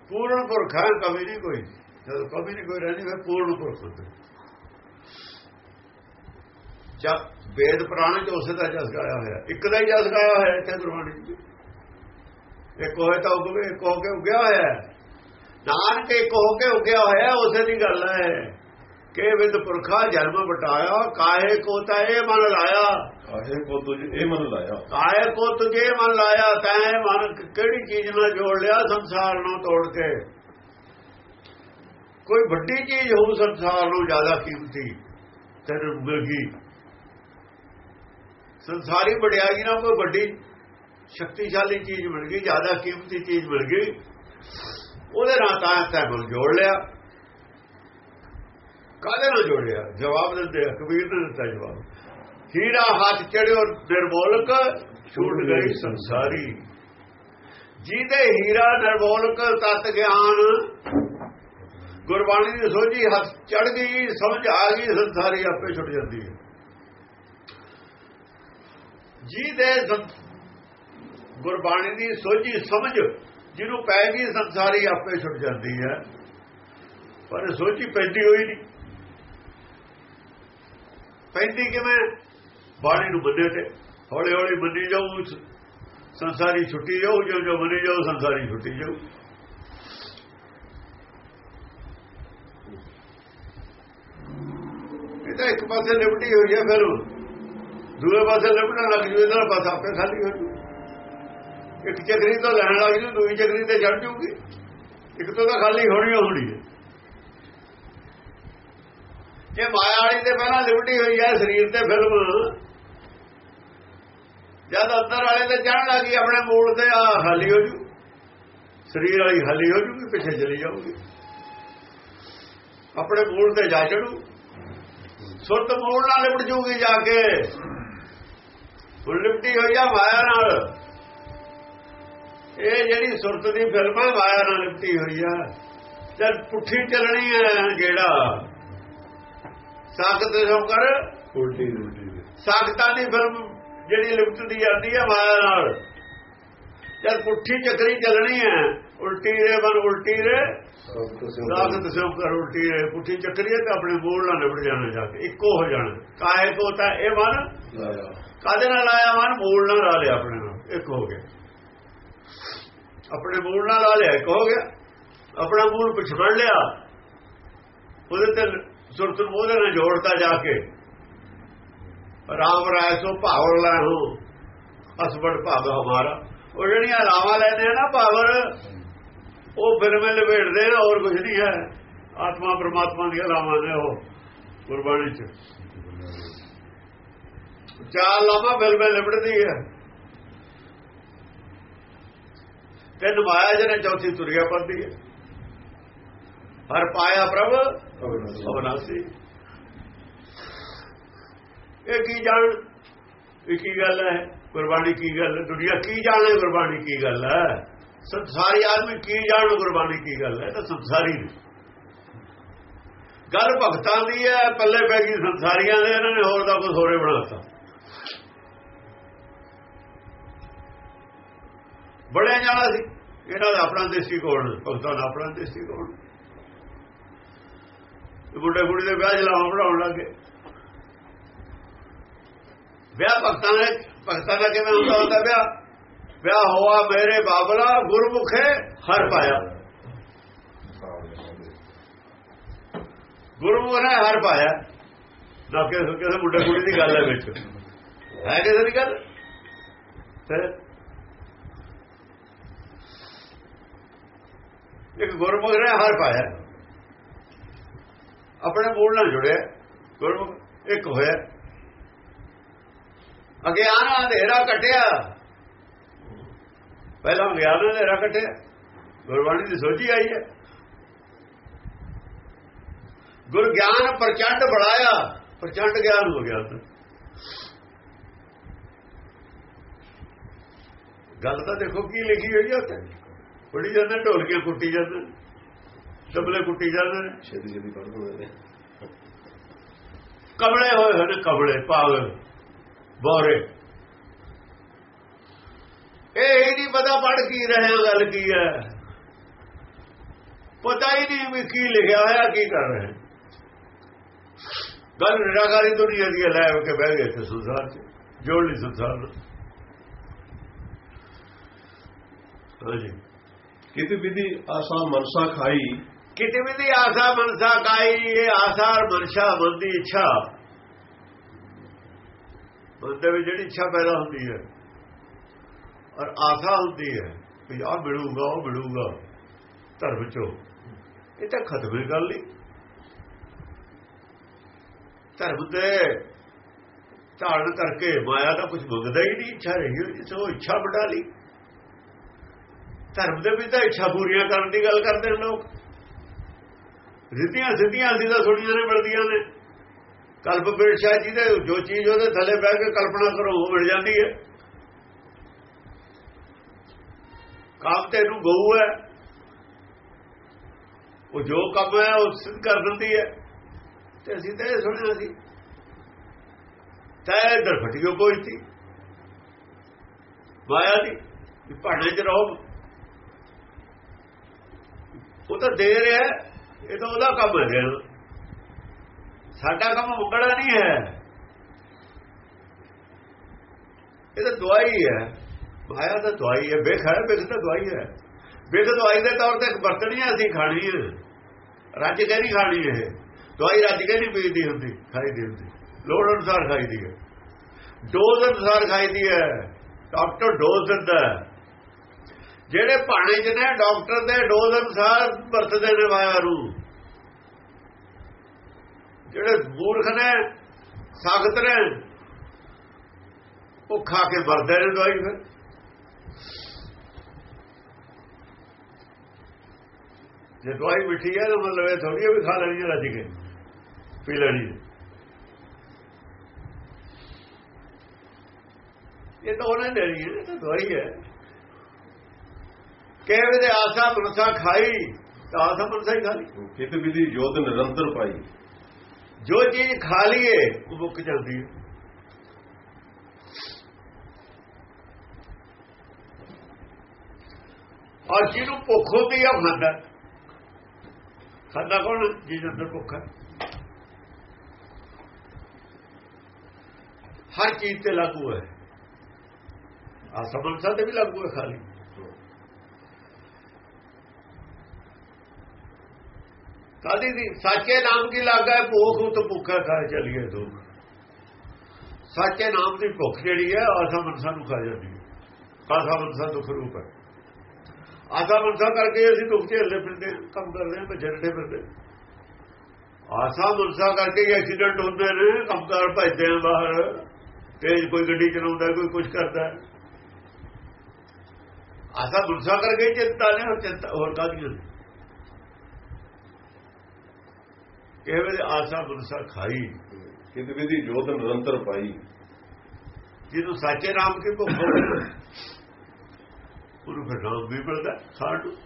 ਪੂਰਨ ਪੁਰਖ ਹੈ ਕਵੀ ਨਹੀਂ ਕੋਈ। ਜਦੋਂ ਕਮੀ ਨਹੀਂ ਕੋਈ ਰਹਿੰਦੀ ਫਿਰ ਪੂਰਨ ਪੁਰਖ ਹੁੰਦਾ ਜਦ ਵੇਦ ਪੁਰਾਣ ਚ ਉਸੇ ਦਾ ਜਸ ਗਾਇਆ ਹੋਇਆ। ਇੱਕ ਦਾ ਹੀ ਜਸ ਗਾਇਆ ਹੋਇਆ ਇੱਥੇ ਗੁਰਬਾਣੀ ਚ। ਇੱਕ ਹੋਏ ਤਾਂ ਉਗਵੇ ਇੱਕ ਹੋ ਕੇ ਉਗਿਆ ਹੋਇਆ। ਨਾਨਕ ਇੱਕ ਹੋ ਕੇ ਉਗਿਆ ਹੋਇਆ ਉਸੇ ਦੀ ਗੱਲ ਹੈ। ਕਿ ਵਿਦ ਪੁਰਖਾ ਜਨਮ ਬਟਾਇਆ ਕਾਹੇ ਕੋ ਤਾਂ ਇਹ ਮਨ ਲਾਇਆ। ਕਾਹੇ ਕੋ ਤੁਝ ਇਹ ਮਨ ਲਾਇਆ। ਕਾਹੇ ਕੋ ਤੁਝੇ ਮਨ ਲਾਇਆ ਤੈਂ ਮਨ ਕਿਹੜੀ ਚੀਜ਼ ਨਾਲ ਜੋੜ ਲਿਆ ਸੰਸਾਰ ਨੂੰ ਤੋੜ ਕੇ? ਕੋਈ ਵੱਡੀ ਚੀਜ਼ ਹੋਊ ਸੰਸਾਰ ਨੂੰ ਜ਼ਿਆਦਾ ਕੀਮਤੀ ਤੈਨੂੰ ਮਿਲ ਗਈ ਸੰਸਾਰੀ ਵਡਿਆਈ ਨਾਲ ਕੋਈ ਵੱਡੀ ਸ਼ਕਤੀਸ਼ਾਲੀ ਚੀਜ਼ ਮਿਲ ਗਈ ਜ਼ਿਆਦਾ ਕੀਮਤੀ ਚੀਜ਼ ਮਿਲ ਗਈ ਉਹਦੇ ਨਾਲ ਤਾਂ ਤੈਂ ਨੂੰ ਜੋੜ ਲਿਆ। ਕਾਹਦੇ ਨਾਲ ਜੋੜਿਆ ਜਵਾਬ ਦਿੰਦੇ ਕਬੀਰ ਨੇ ਦਿੱਤਾ ਜਵਾਬ। ਹੀਰਾ ਹੱਥ ਚੜਿਓ ਨਿਰਮੋਲਕ ਛੂਟ ਗਈ ਸੰਸਾਰੀ। ਜਿਹਦੇ ਹੀਰਾ ਨਿਰਮੋਲਕ ਤਤ ਗਿਆਨ ਗੁਰਬਾਣੀ ਦੀ ਸੋਝੀ ਹੱਥ ਚੜ ਗਈ, ਸਮਝ ਆ ਗਈ ਸੰਸਾਰੀ ਆਪੇ ਛੁੱਟ ਜਾਂਦੀ ਹੈ। ਜਿਹਦੇ ਸੰ- ਗੁਰਬਾਣੀ ਦੀ ਸੋਝੀ ਸਮਝ ਜਿਹਨੂੰ ਪੈ ਗਈ ਸੰਸਾਰੀ ਆਪੇ ਛੁੱਟ ਜਾਂਦੀ ਹੈ। ਪਰ ਸੋਝੀ ਪੈਂਦੀ ਹੋਈ ਨਹੀਂ। ਪੈਂਦੀ ਕਿਵੇਂ? ਬਾਣੀ ਨੂੰ ਮੰਨੇ ਤੇ। ਹੌਲੀ ਹੌਲੀ ਮੰਨੀ ਜਾਊ, ਸੰਸਾਰੀ ਛੁੱਟੀ ਜਾਊ ਜੋ ਜੋ ਮੰਨੀ ਜਾਊ, ਸੰਸਾਰੀ ਛੁੱਟੀ ਜਾਊ। ਇਹ ਤਾਂ ਇੱਕ ਪਾਸੇ ਲਿਬਟੀ ਹੋਈ ਹੈ ਫਿਲਮ ਦੂਏ ਪਾਸੇ ਲਿਬਟਣ ਲੱਗ ਜੂ, ਇਹਦਾ ਪਾਸਾ ਆਪੇ ਖਾਲੀ ਹੋ ਜੂ। ਇੱਕ ਚੱਕਰੀ ਤੋਂ ਲੈਣ ਲੱਗ ਜੂ ਦੂਜੀ ਚੱਕਰੀ ਤੇ ਚੜ ਜੂਗੀ। ਇੱਕ ਤੋਂ ਤਾਂ ਖਾਲੀ ਹੋਣੀ ਹੋਣੀ ਹੈ ਜੇ ਮਾਇਆ ਵਾਲੀ ਤੇ ਪਹਿਲਾਂ ਲਿਬਟੀ ਹੋਈ ਹੈ ਸਰੀਰ ਤੇ ਫਿਲਮ, ਜਦ ਅੰਦਰ ਵਾਲੇ ਤੇ ਚੜਨ ਲੱਗੀ ਆਪਣੇ ਮੂਲ ਤੇ ਆ ਖਾਲੀ ਹੋ ਜੂ। ਸਰੀਰ ਵਾਲੀ ਖਾਲੀ ਹੋ ਜੂਗੀ, ਪਿੱਛੇ ਚਲੀ ਜਾਊਗੀ। ਆਪਣੇ ਮੂਲ ਤੇ ਜਾ ਚੜੂ। ਸੁਰਤ ਮੂਲ ਨਾਲ ਲਿਬਟ ਜੂਗੀ ਜਾ ਕੇ। ਹੁਣ ਲਿਬਟੀ ਹੋਈ ਆ ਮਾਇਆ ਨਾਲ। ਇਹ ਜਿਹੜੀ ਸੁਰਤ ਦੀ ਫਿਲਮ ਹੈ ਮਾਇਆ ਨਾਲ ਲਿਬਟੀ ਹੋਈ ਆ। ਜਦ ਪੁੱਠੀ ਚੱਲਣੀ ਹੈ ਜਿਹੜਾ ਸਾਖਤ ਸੋ ਕਰ। ਉਲਟੀ ਉਲਟੀ ਸਾਖਤਾਂ ਦੀ ਫਿਲਮ ਜਿਹੜੀ ਲਿਪਟਦੀ ਜਾਂਦੀ ਹੈ ਮਾਇਆ ਨਾਲ। ਜਦ ਪੁੱਠੀ ਚੱਕਰੀ ਚੱਲਣੀ ਹੈ ਉਲਟੀ ਰੇ ਬਨ ਉਲਟੀ ਰੇ ਸਾਖਤ ਸੋ ਕਰ। ਉਲਟੀ ਰੇ ਪੁੱਠੀ ਚੱਕਰੀ ਹੈ ਤੇ ਆਪਣੇ ਮੂਲ ਨਾਲ ਨਿਬੜ ਜਾਣਾ ਜਾ ਕੇ ਇੱਕੋ ਹੋ ਜਾਣਾ। ਕਾਹੇ ਕੋ ਤਾਂ ਇਹ ਮਨ? ਕਾਦੇ ਨਾਲ ਆਇਆ ਮਨ? ਮੂਲ ਨਾਲ ਲਾ ਲਿਆ ਆਪਣੇ ਨਾਲ ਇੱਕ ਹੋ ਗਿਆ। ਆਪਣੇ ਮੂਲ ਨਾਲ ਲਾ ਲਿਆ ਇੱਕ ਹੋ ਗਿਆ। ਆਪਣਾ ਮੂਲ ਪਛੜ ਲਿਆ। ਉਹਦੇ ਤੇ ਸੁਰਤ ਉਹਦੇ ਨਾਲ ਜੋੜਦਾ ਜਾ ਕੇ। ਰਾਮ ਰਾਇ ਸੋ ਭਾਵਰ ਲੈ ਹੋ। ਅਸਬੜ ਭਾਗ ਹਮਾਰਾ। ਉਹ ਜਿਹੜੀਆਂ ਲਾਵਾਂ ਲੈਂਦੇ ਆ ਨਾ ਭਾਵਰ ਉਹ ਫਿਰਮੇ ਲਪੇਟਦੇ ਆ, ਹੋਰ ਕੁਝ ਨਹੀਂ ਹੈ। ਆਤਮਾ ਪਰਮਾਤਮਾ ਦੀਆਂ ਲਾਵਾਂ ਨੇ ਉਹ, ਗੁਰਬਾਣੀ ਚ। ਚਾਰ ਲਾਵਾਂ ਫਿਰਮੇ ਲਿਪੜਦੀ ਹੈ ਤਿੰਨ ਮਾਇਆ ਜਿਹਨੇ ਚੌਥੀ ਤੁਰਿਆ ਪੜਦੀ ਹੈ ਹਰ ਪਾਇਆ ਪ੍ਰਭ, ਅਵਨਾਸੀ। ਇਹ ਕੀ ਜਾਣ? ਇਹ ਕੀ ਗੱਲ ਹੈ? ਗੁਰਬਾਣੀ ਕੀ ਗੱਲ ਹੈ? ਦੁਨੀਆ ਕੀ ਜਾਣੇ ਗੁਰਬਾਣੀ ਕੀ ਗੱਲ ਹੈ? ਸੰਸਾਰੀ ਆਦਮੀ ਕੀ ਜਾਣ ਗੁਰਬਾਣੀ ਕੀ ਗੱਲ ਹੈ? ਇਹ ਤਾਂ ਸੰਸਾਰੀ ਨੇ। ਗੱਲ ਭਗਤਾਂ ਦੀ ਹੈ, ਪੱਲੇ ਪੈ ਗਈ ਸੰਸਾਰੀਆਂ ਦੇ, ਇਹਨਾਂ ਨੇ ਹੋਰ ਦਾ ਕੁਝ ਹੋਰੇ ਬਣਾਤਾ। ਬੜਿਆ ਜਾਣਾ ਸੀ। ਇਹਨਾਂ ਦਾ ਆਪਣਾ ਦੇਸੀ ਕੋਣ ਭਗਤਾਂ ਦਾ ਆਪਣਾ ਦੇਸੀ ਕੋਣ ਬੁੱਢੇ ਬੁੱਢੇ ਦੇ ਵਿਆਹ ਜਲਾਵਾਂ ਬਣਾਉਣ ਲੱਗੇ। ਵਿਆਹ ਭਗਤਾਂ ਦੇ ਭਗਤਾਂ ਦਾ ਕਿਵੇਂ ਹੁੰਦਾ ਹੁੰਦਾ ਵਿਆਹ? ਵਿਆਹ ਹੋਆ ਮੇਰੇ ਬਾਬਲਾ ਗੁਰਮੁਖੇ ਹਰ ਪਾਇਆ। ਗੁਰਮੁਖ ਨੇ ਹਰ ਪਾਇਆ। ਨਾ ਕਿ ਕਿਸੇ ਮੁੰਡੇ ਕੁੜੀ ਦੀ ਗੱਲ ਹੈ ਵਿੱਚ। ਹੈ ਕਿਸੇ ਦੀ ਗੱਲ? ਫਿਰ ਇੱਕ ਗੁਰਮੁਖ ਨੇ ਹਰ ਪਾਇਆ। ਆਪਣੇ ਮੂਲ ਨਾਲ ਜੁੜਿਆ। ਗੁਰਮੁਖ ਇੱਕ ਹੋਇਆ। ਅਗਿਆਨ ਅੰਧੇਰਾ ਕਟਿਆ ਪਹਿਲਾਂ ਅਗਿਆਨ ਅੰਧੇਰਾ ਕਟਿਆ ਗੁਰਬਾਣੀ ਦੀ ਸੋਝੀ ਆਈ ਹੈ। ਗੁਰ ਗਿਆਨ ਪ੍ਰਚੰਡ ਬੜਾਇਆ ਪ੍ਰਚੰਡ ਗਿਆਨ ਹੋ ਗਿਆ ਤਾਂ ਗੱਲ ਤਾਂ ਦੇਖੋ ਕੀ ਲਿਖੀ ਹੋਈ ਹੈ ਉੱਥੇ। ਬੜੀ ਜਾਂਦੇ ਢੋਲਕੀਆਂ ਕੁੱਟੀ ਜਾਂਦੇ ਤਬਲੇ ਕੁੱਟੀ ਜਾਂਦੇ ਨੇ। ਛੇਤੀ ਛੇਤੀ ਪੜ ਦੋ ਇਹਦੇ। ਕਬਲੇ ਹੋਏ ਹੋਏ ਨੇ ਕਬਲੇ ਪਾਗਲ ਬੋਰੇ ਇਹ ਹੀ ਨਹੀਂ ਪਤਾ ਪੜ ਕੀ ਰਹੇ ਹੋ ਗੱਲ ਕੀ ਹੈ? ਪਤਾ ਹੀ ਨਹੀਂ ਵੀ ਕੀ ਲਿਖਿਆ ਹੋਇਆ ਕੀ ਕਰ ਰਹੇ। ਗੱਲ ਨਿਰਾਕਾਰੀ ਦੁਨੀਆ ਦੀ ਲੈ ਕੇ ਬਹਿ ਗਏ ਤੇ ਸੰਸਾਰ 'ਚ ਜੋੜ ਲਈ ਸੰਸਾਰ ਨੂੰ। ਹਾਂਜੀ ਕਿਤੇ ਵਿਧੀ ਆਸਾ ਮਨਸਾ ਖਾਈ। ਕਿਤੇ ਵੀ ਦੀ ਆਸਾ ਮਨਸਾ ਕਾਈ ਇਹ ਆਸਾਰ ਮਨਸ਼ਾ ਮਨ ਦੀ ਇੱਛਾ। ਮਨ ਦੇ ਵਿੱਚ ਜਿਹੜੀ ਇੱਛਾ ਪੈਦਾ ਹੁੰਦੀ ਹੈ। ਔਰ ਆਸਾ ਹੁੰਦੀ ਹੈ ਵੀ ਆ ਮਿਲੂਗਾ, ਉਹ ਮਿਲੂਗਾ, ਧਰਮ ਚੋਂ। ਇਹ ਤਾਂ ਖਤਮ ਹੀ ਗੱਲ ਨਹੀਂ ਧਰਮ ਤੇ ਧਾਰਨ ਕਰਕੇ ਮਾਇਆ ਦਾ ਕੁਝ ਮੰਗਦਾ ਹੀ ਨਹੀਂ, ਇੱਛਾ ਰਹੀ ਹੋਈ ਸੋ ਇੱਛਾ ਬਣਾ ਲਈ। ਧਰਮ ਦੇ ਵਿੱਚ ਤਾਂ ਇੱਛਾ ਪੂਰੀਆਂ ਕਰਨ ਦੀ ਗੱਲ ਕਰਦੇ ਨੇ ਲੋਕ। ਰਿੱਧੀਆਂ ਸਿੱਧੀਆਂ ਅਸੀਂ ਤਾਂ ਸੁਣੀਆਂ ਨੇ ਮਿਲਦੀਆਂ ਨੇ। ਕਲਪ ਬਿਰਸ਼ਾ ਜੀ ਦੇ ਜੋ ਚੀਜ਼ ਉਹਦੇ ਥੱਲੇ ਬਹਿ ਕੇ ਕਲਪਨਾ ਕਰੋ, ਉਹ ਮਿਲ ਜਾਂਦੀ ਹੈ। ਕੰਮ ਤੇ ਨੂੰ ਗਊ ਹੈ। ਉਹ ਜੋ ਕੰਮ ਹੈ, ਉਹ ਸਿੱਧ ਕਰ ਦਿੰਦੀ ਹੈ। ਤੇ ਅਸੀਂ ਤਾਂ ਇਹ ਸੁਣਿਆ ਸੀ। ਤੈ ਇਧਰ ਫਟਿਓ ਕੋਈ ਸੀ ਮਾਇਆ ਦੀ ਭਾਣੇ 'ਚ ਰਹੋ। ਉਹ ਤਾਂ ਦੇ ਰਿਹਾ ਇਹ ਤਾਂ ਉਹਦਾ ਕੰਮ ਹੈ ਦੇਣਾ ਸਾਡਾ ਕੰਮ ਮੁਕੜਾ ਨਹੀਂ ਹੈ। ਇਹ ਤਾਂ ਦਵਾਈ ਹੈ। ਮਾਇਆ ਤਾਂ ਦਵਾਈ ਹੈ ਵੇਖ ਹੈ ਵੇਖ ਤਾਂ ਦਵਾਈ ਹੈ। ਵੇਖ ਦਵਾਈ ਦੇ ਤੌਰ ਤੇ ਵਰਤਣੀ ਹੈ ਅਸੀਂ ਖਾਣੀ ਹੈ। ਰੱਜ ਕੇ ਨਹੀਂ ਖਾਣੀ ਇਹ। ਦਵਾਈ ਰੱਜ ਕੇ ਨਹੀਂ ਪੀਦੀ ਹੁੰਦੀ, ਖਾਈ ਦੀ ਹੁੰਦੀ। ਲੋੜ ਅਨੁਸਾਰ ਖਾਈ ਦੀ ਹੈ। ਡੋਜ਼ ਅਨੁਸਾਰ ਖਾਈ ਦੀ ਹੈ। ਡਾਕਟਰ ਡੋਜ਼ ਦਿੰਦਾ ਜਿਹੜੇ ਭਾਣੇ ਚ ਨੇ, ਡਾਕਟਰ ਦੇ ਡੋਜ਼ ਅਨੁਸਾਰ ਵਰਤਦੇ ਨੇ ਮਾਇਆ ਨੂੰ। ਜਿਹੜੇ ਮੂਰਖ ਨੇ, ਸਾਖਤ ਨੇ, ਉਹ ਖਾ ਕੇ ਵਰਦੇ ਨੇ ਦਵਾਈ ਫਿਰ। ਜੇ ਦਵਾਈ ਮਿੱਠੀ ਹੈ ਤਾਂ ਮਤਲਬ ਇਹ ਥੋੜੀ ਵੀ ਖਾ ਲੈਣੀ ਹੈ ਰੱਜ ਕੇ। ਪੀ ਲੈਣੀ ਇਹ ਤਾਂ ਉਹਨੇ ਲੈਣੀ ਹੈ ਇਹ ਤਾਂ ਦਵਾਈ ਹੈ। ਕਿਵੇਂ ਦੇ ਆਸਾ ਮਨਸਾ ਖਾਈ ਤਾਂ ਆਸਾ ਮਨਸਾ ਹੀ ਖਾਲੀ ਕਿਤੇ ਵਿਧੀ ਯੋਧ ਨਿਰੰਤਰ ਪਾਈ। ਜੋ ਚੀਜ਼ ਖਾ ਲਈਏ ਉਹ ਮੁੱਕ ਜਾਂਦੀ ਹੈ। ਔਰ ਜਿਹਨੂੰ ਭੁੱਖ ਹੁੰਦੀ ਆ ਖਾਂਦਾ ਖਾਂਦਾ ਕੌਣ ਜਿਹਦੇ ਅੰਦਰ ਭੁੱਖ ਹੈ ਹਰ ਚੀਜ਼ ਤੇ ਲਾਗੂ ਹੈ। ਆ ਸਮਝਦਾ ਤੇ ਵੀ ਲਾਗੂ ਹੈ ਖਾਲੀ। ਕਾਦੀ ਦੀ ਸੱਚੇ ਨਾਮ ਦੀ ਕੀ ਹੈ ਭੁੱਖ ਉਤ ਭੁੱਖਾ ਖਾ ਚਲੀਏ ਦੁੱਖ। ਸੱਚੇ ਨਾਮ ਦੀ ਭੁੱਖ ਜਿਹੜੀ ਹੈ, ਆਸਾ ਮਨਸਾ ਨੂੰ ਖਾ ਜਾਂਦੀ ਹੈ। ਆਸਾ ਮਨਸਾ ਦੁੱਖ ਰੂਪ ਹੈ। ਆਸਾ ਮਨਸਾ ਕਰਕੇ ਅਸੀਂ ਦੁੱਖ ਝੇਲਦੇ ਫਿਰਦੇ ਕੰਮ ਕਰਦੇ ਹਾਂ ਭਜਰਦੇ ਫਿਰਦੇ ਆਸਾ ਮਨਸਾ ਕਰਕੇ ਐਕਸੀਡੈਂਟ ਹੁੰਦੇ ਨੇ ਕੰਮਕਾਰ ਭਜਦੇ ਆ ਬਾਹਰ। ਤੇਜ਼ ਕੋਈ ਗੱਡੀ ਚਲਾਉਂਦਾ ਕੋਈ ਕੁਝ ਕਰਦਾ। ਆਸਾ ਮਨਸਾ ਕਰਕੇ ਚਿੰਤਾ ਨੇ ਹੋਰ ਚਿੰਤਾ ਹੋਰ ਕਾਹਦੀਆਂ ਨੇ ਕਿਵੇਂ ਆਸਾ ਮਨਸਾ ਖਾਈ। ਕਿਤੇ ਵਿਧੀ ਯੋਧ ਨਿਰੰਤਰ ਪਾਈ। ਜਿਹਨੂੰ ਸੱਚੇ ਨਾਮ ਕੀ ਭੁੱਖ? ਹੋਵੇ ਉਹਨੂੰ ਫਿਰ ਨਾਮ ਵੀ ਮਿਲਦਾ ਖਾਣ ਨੂੰ।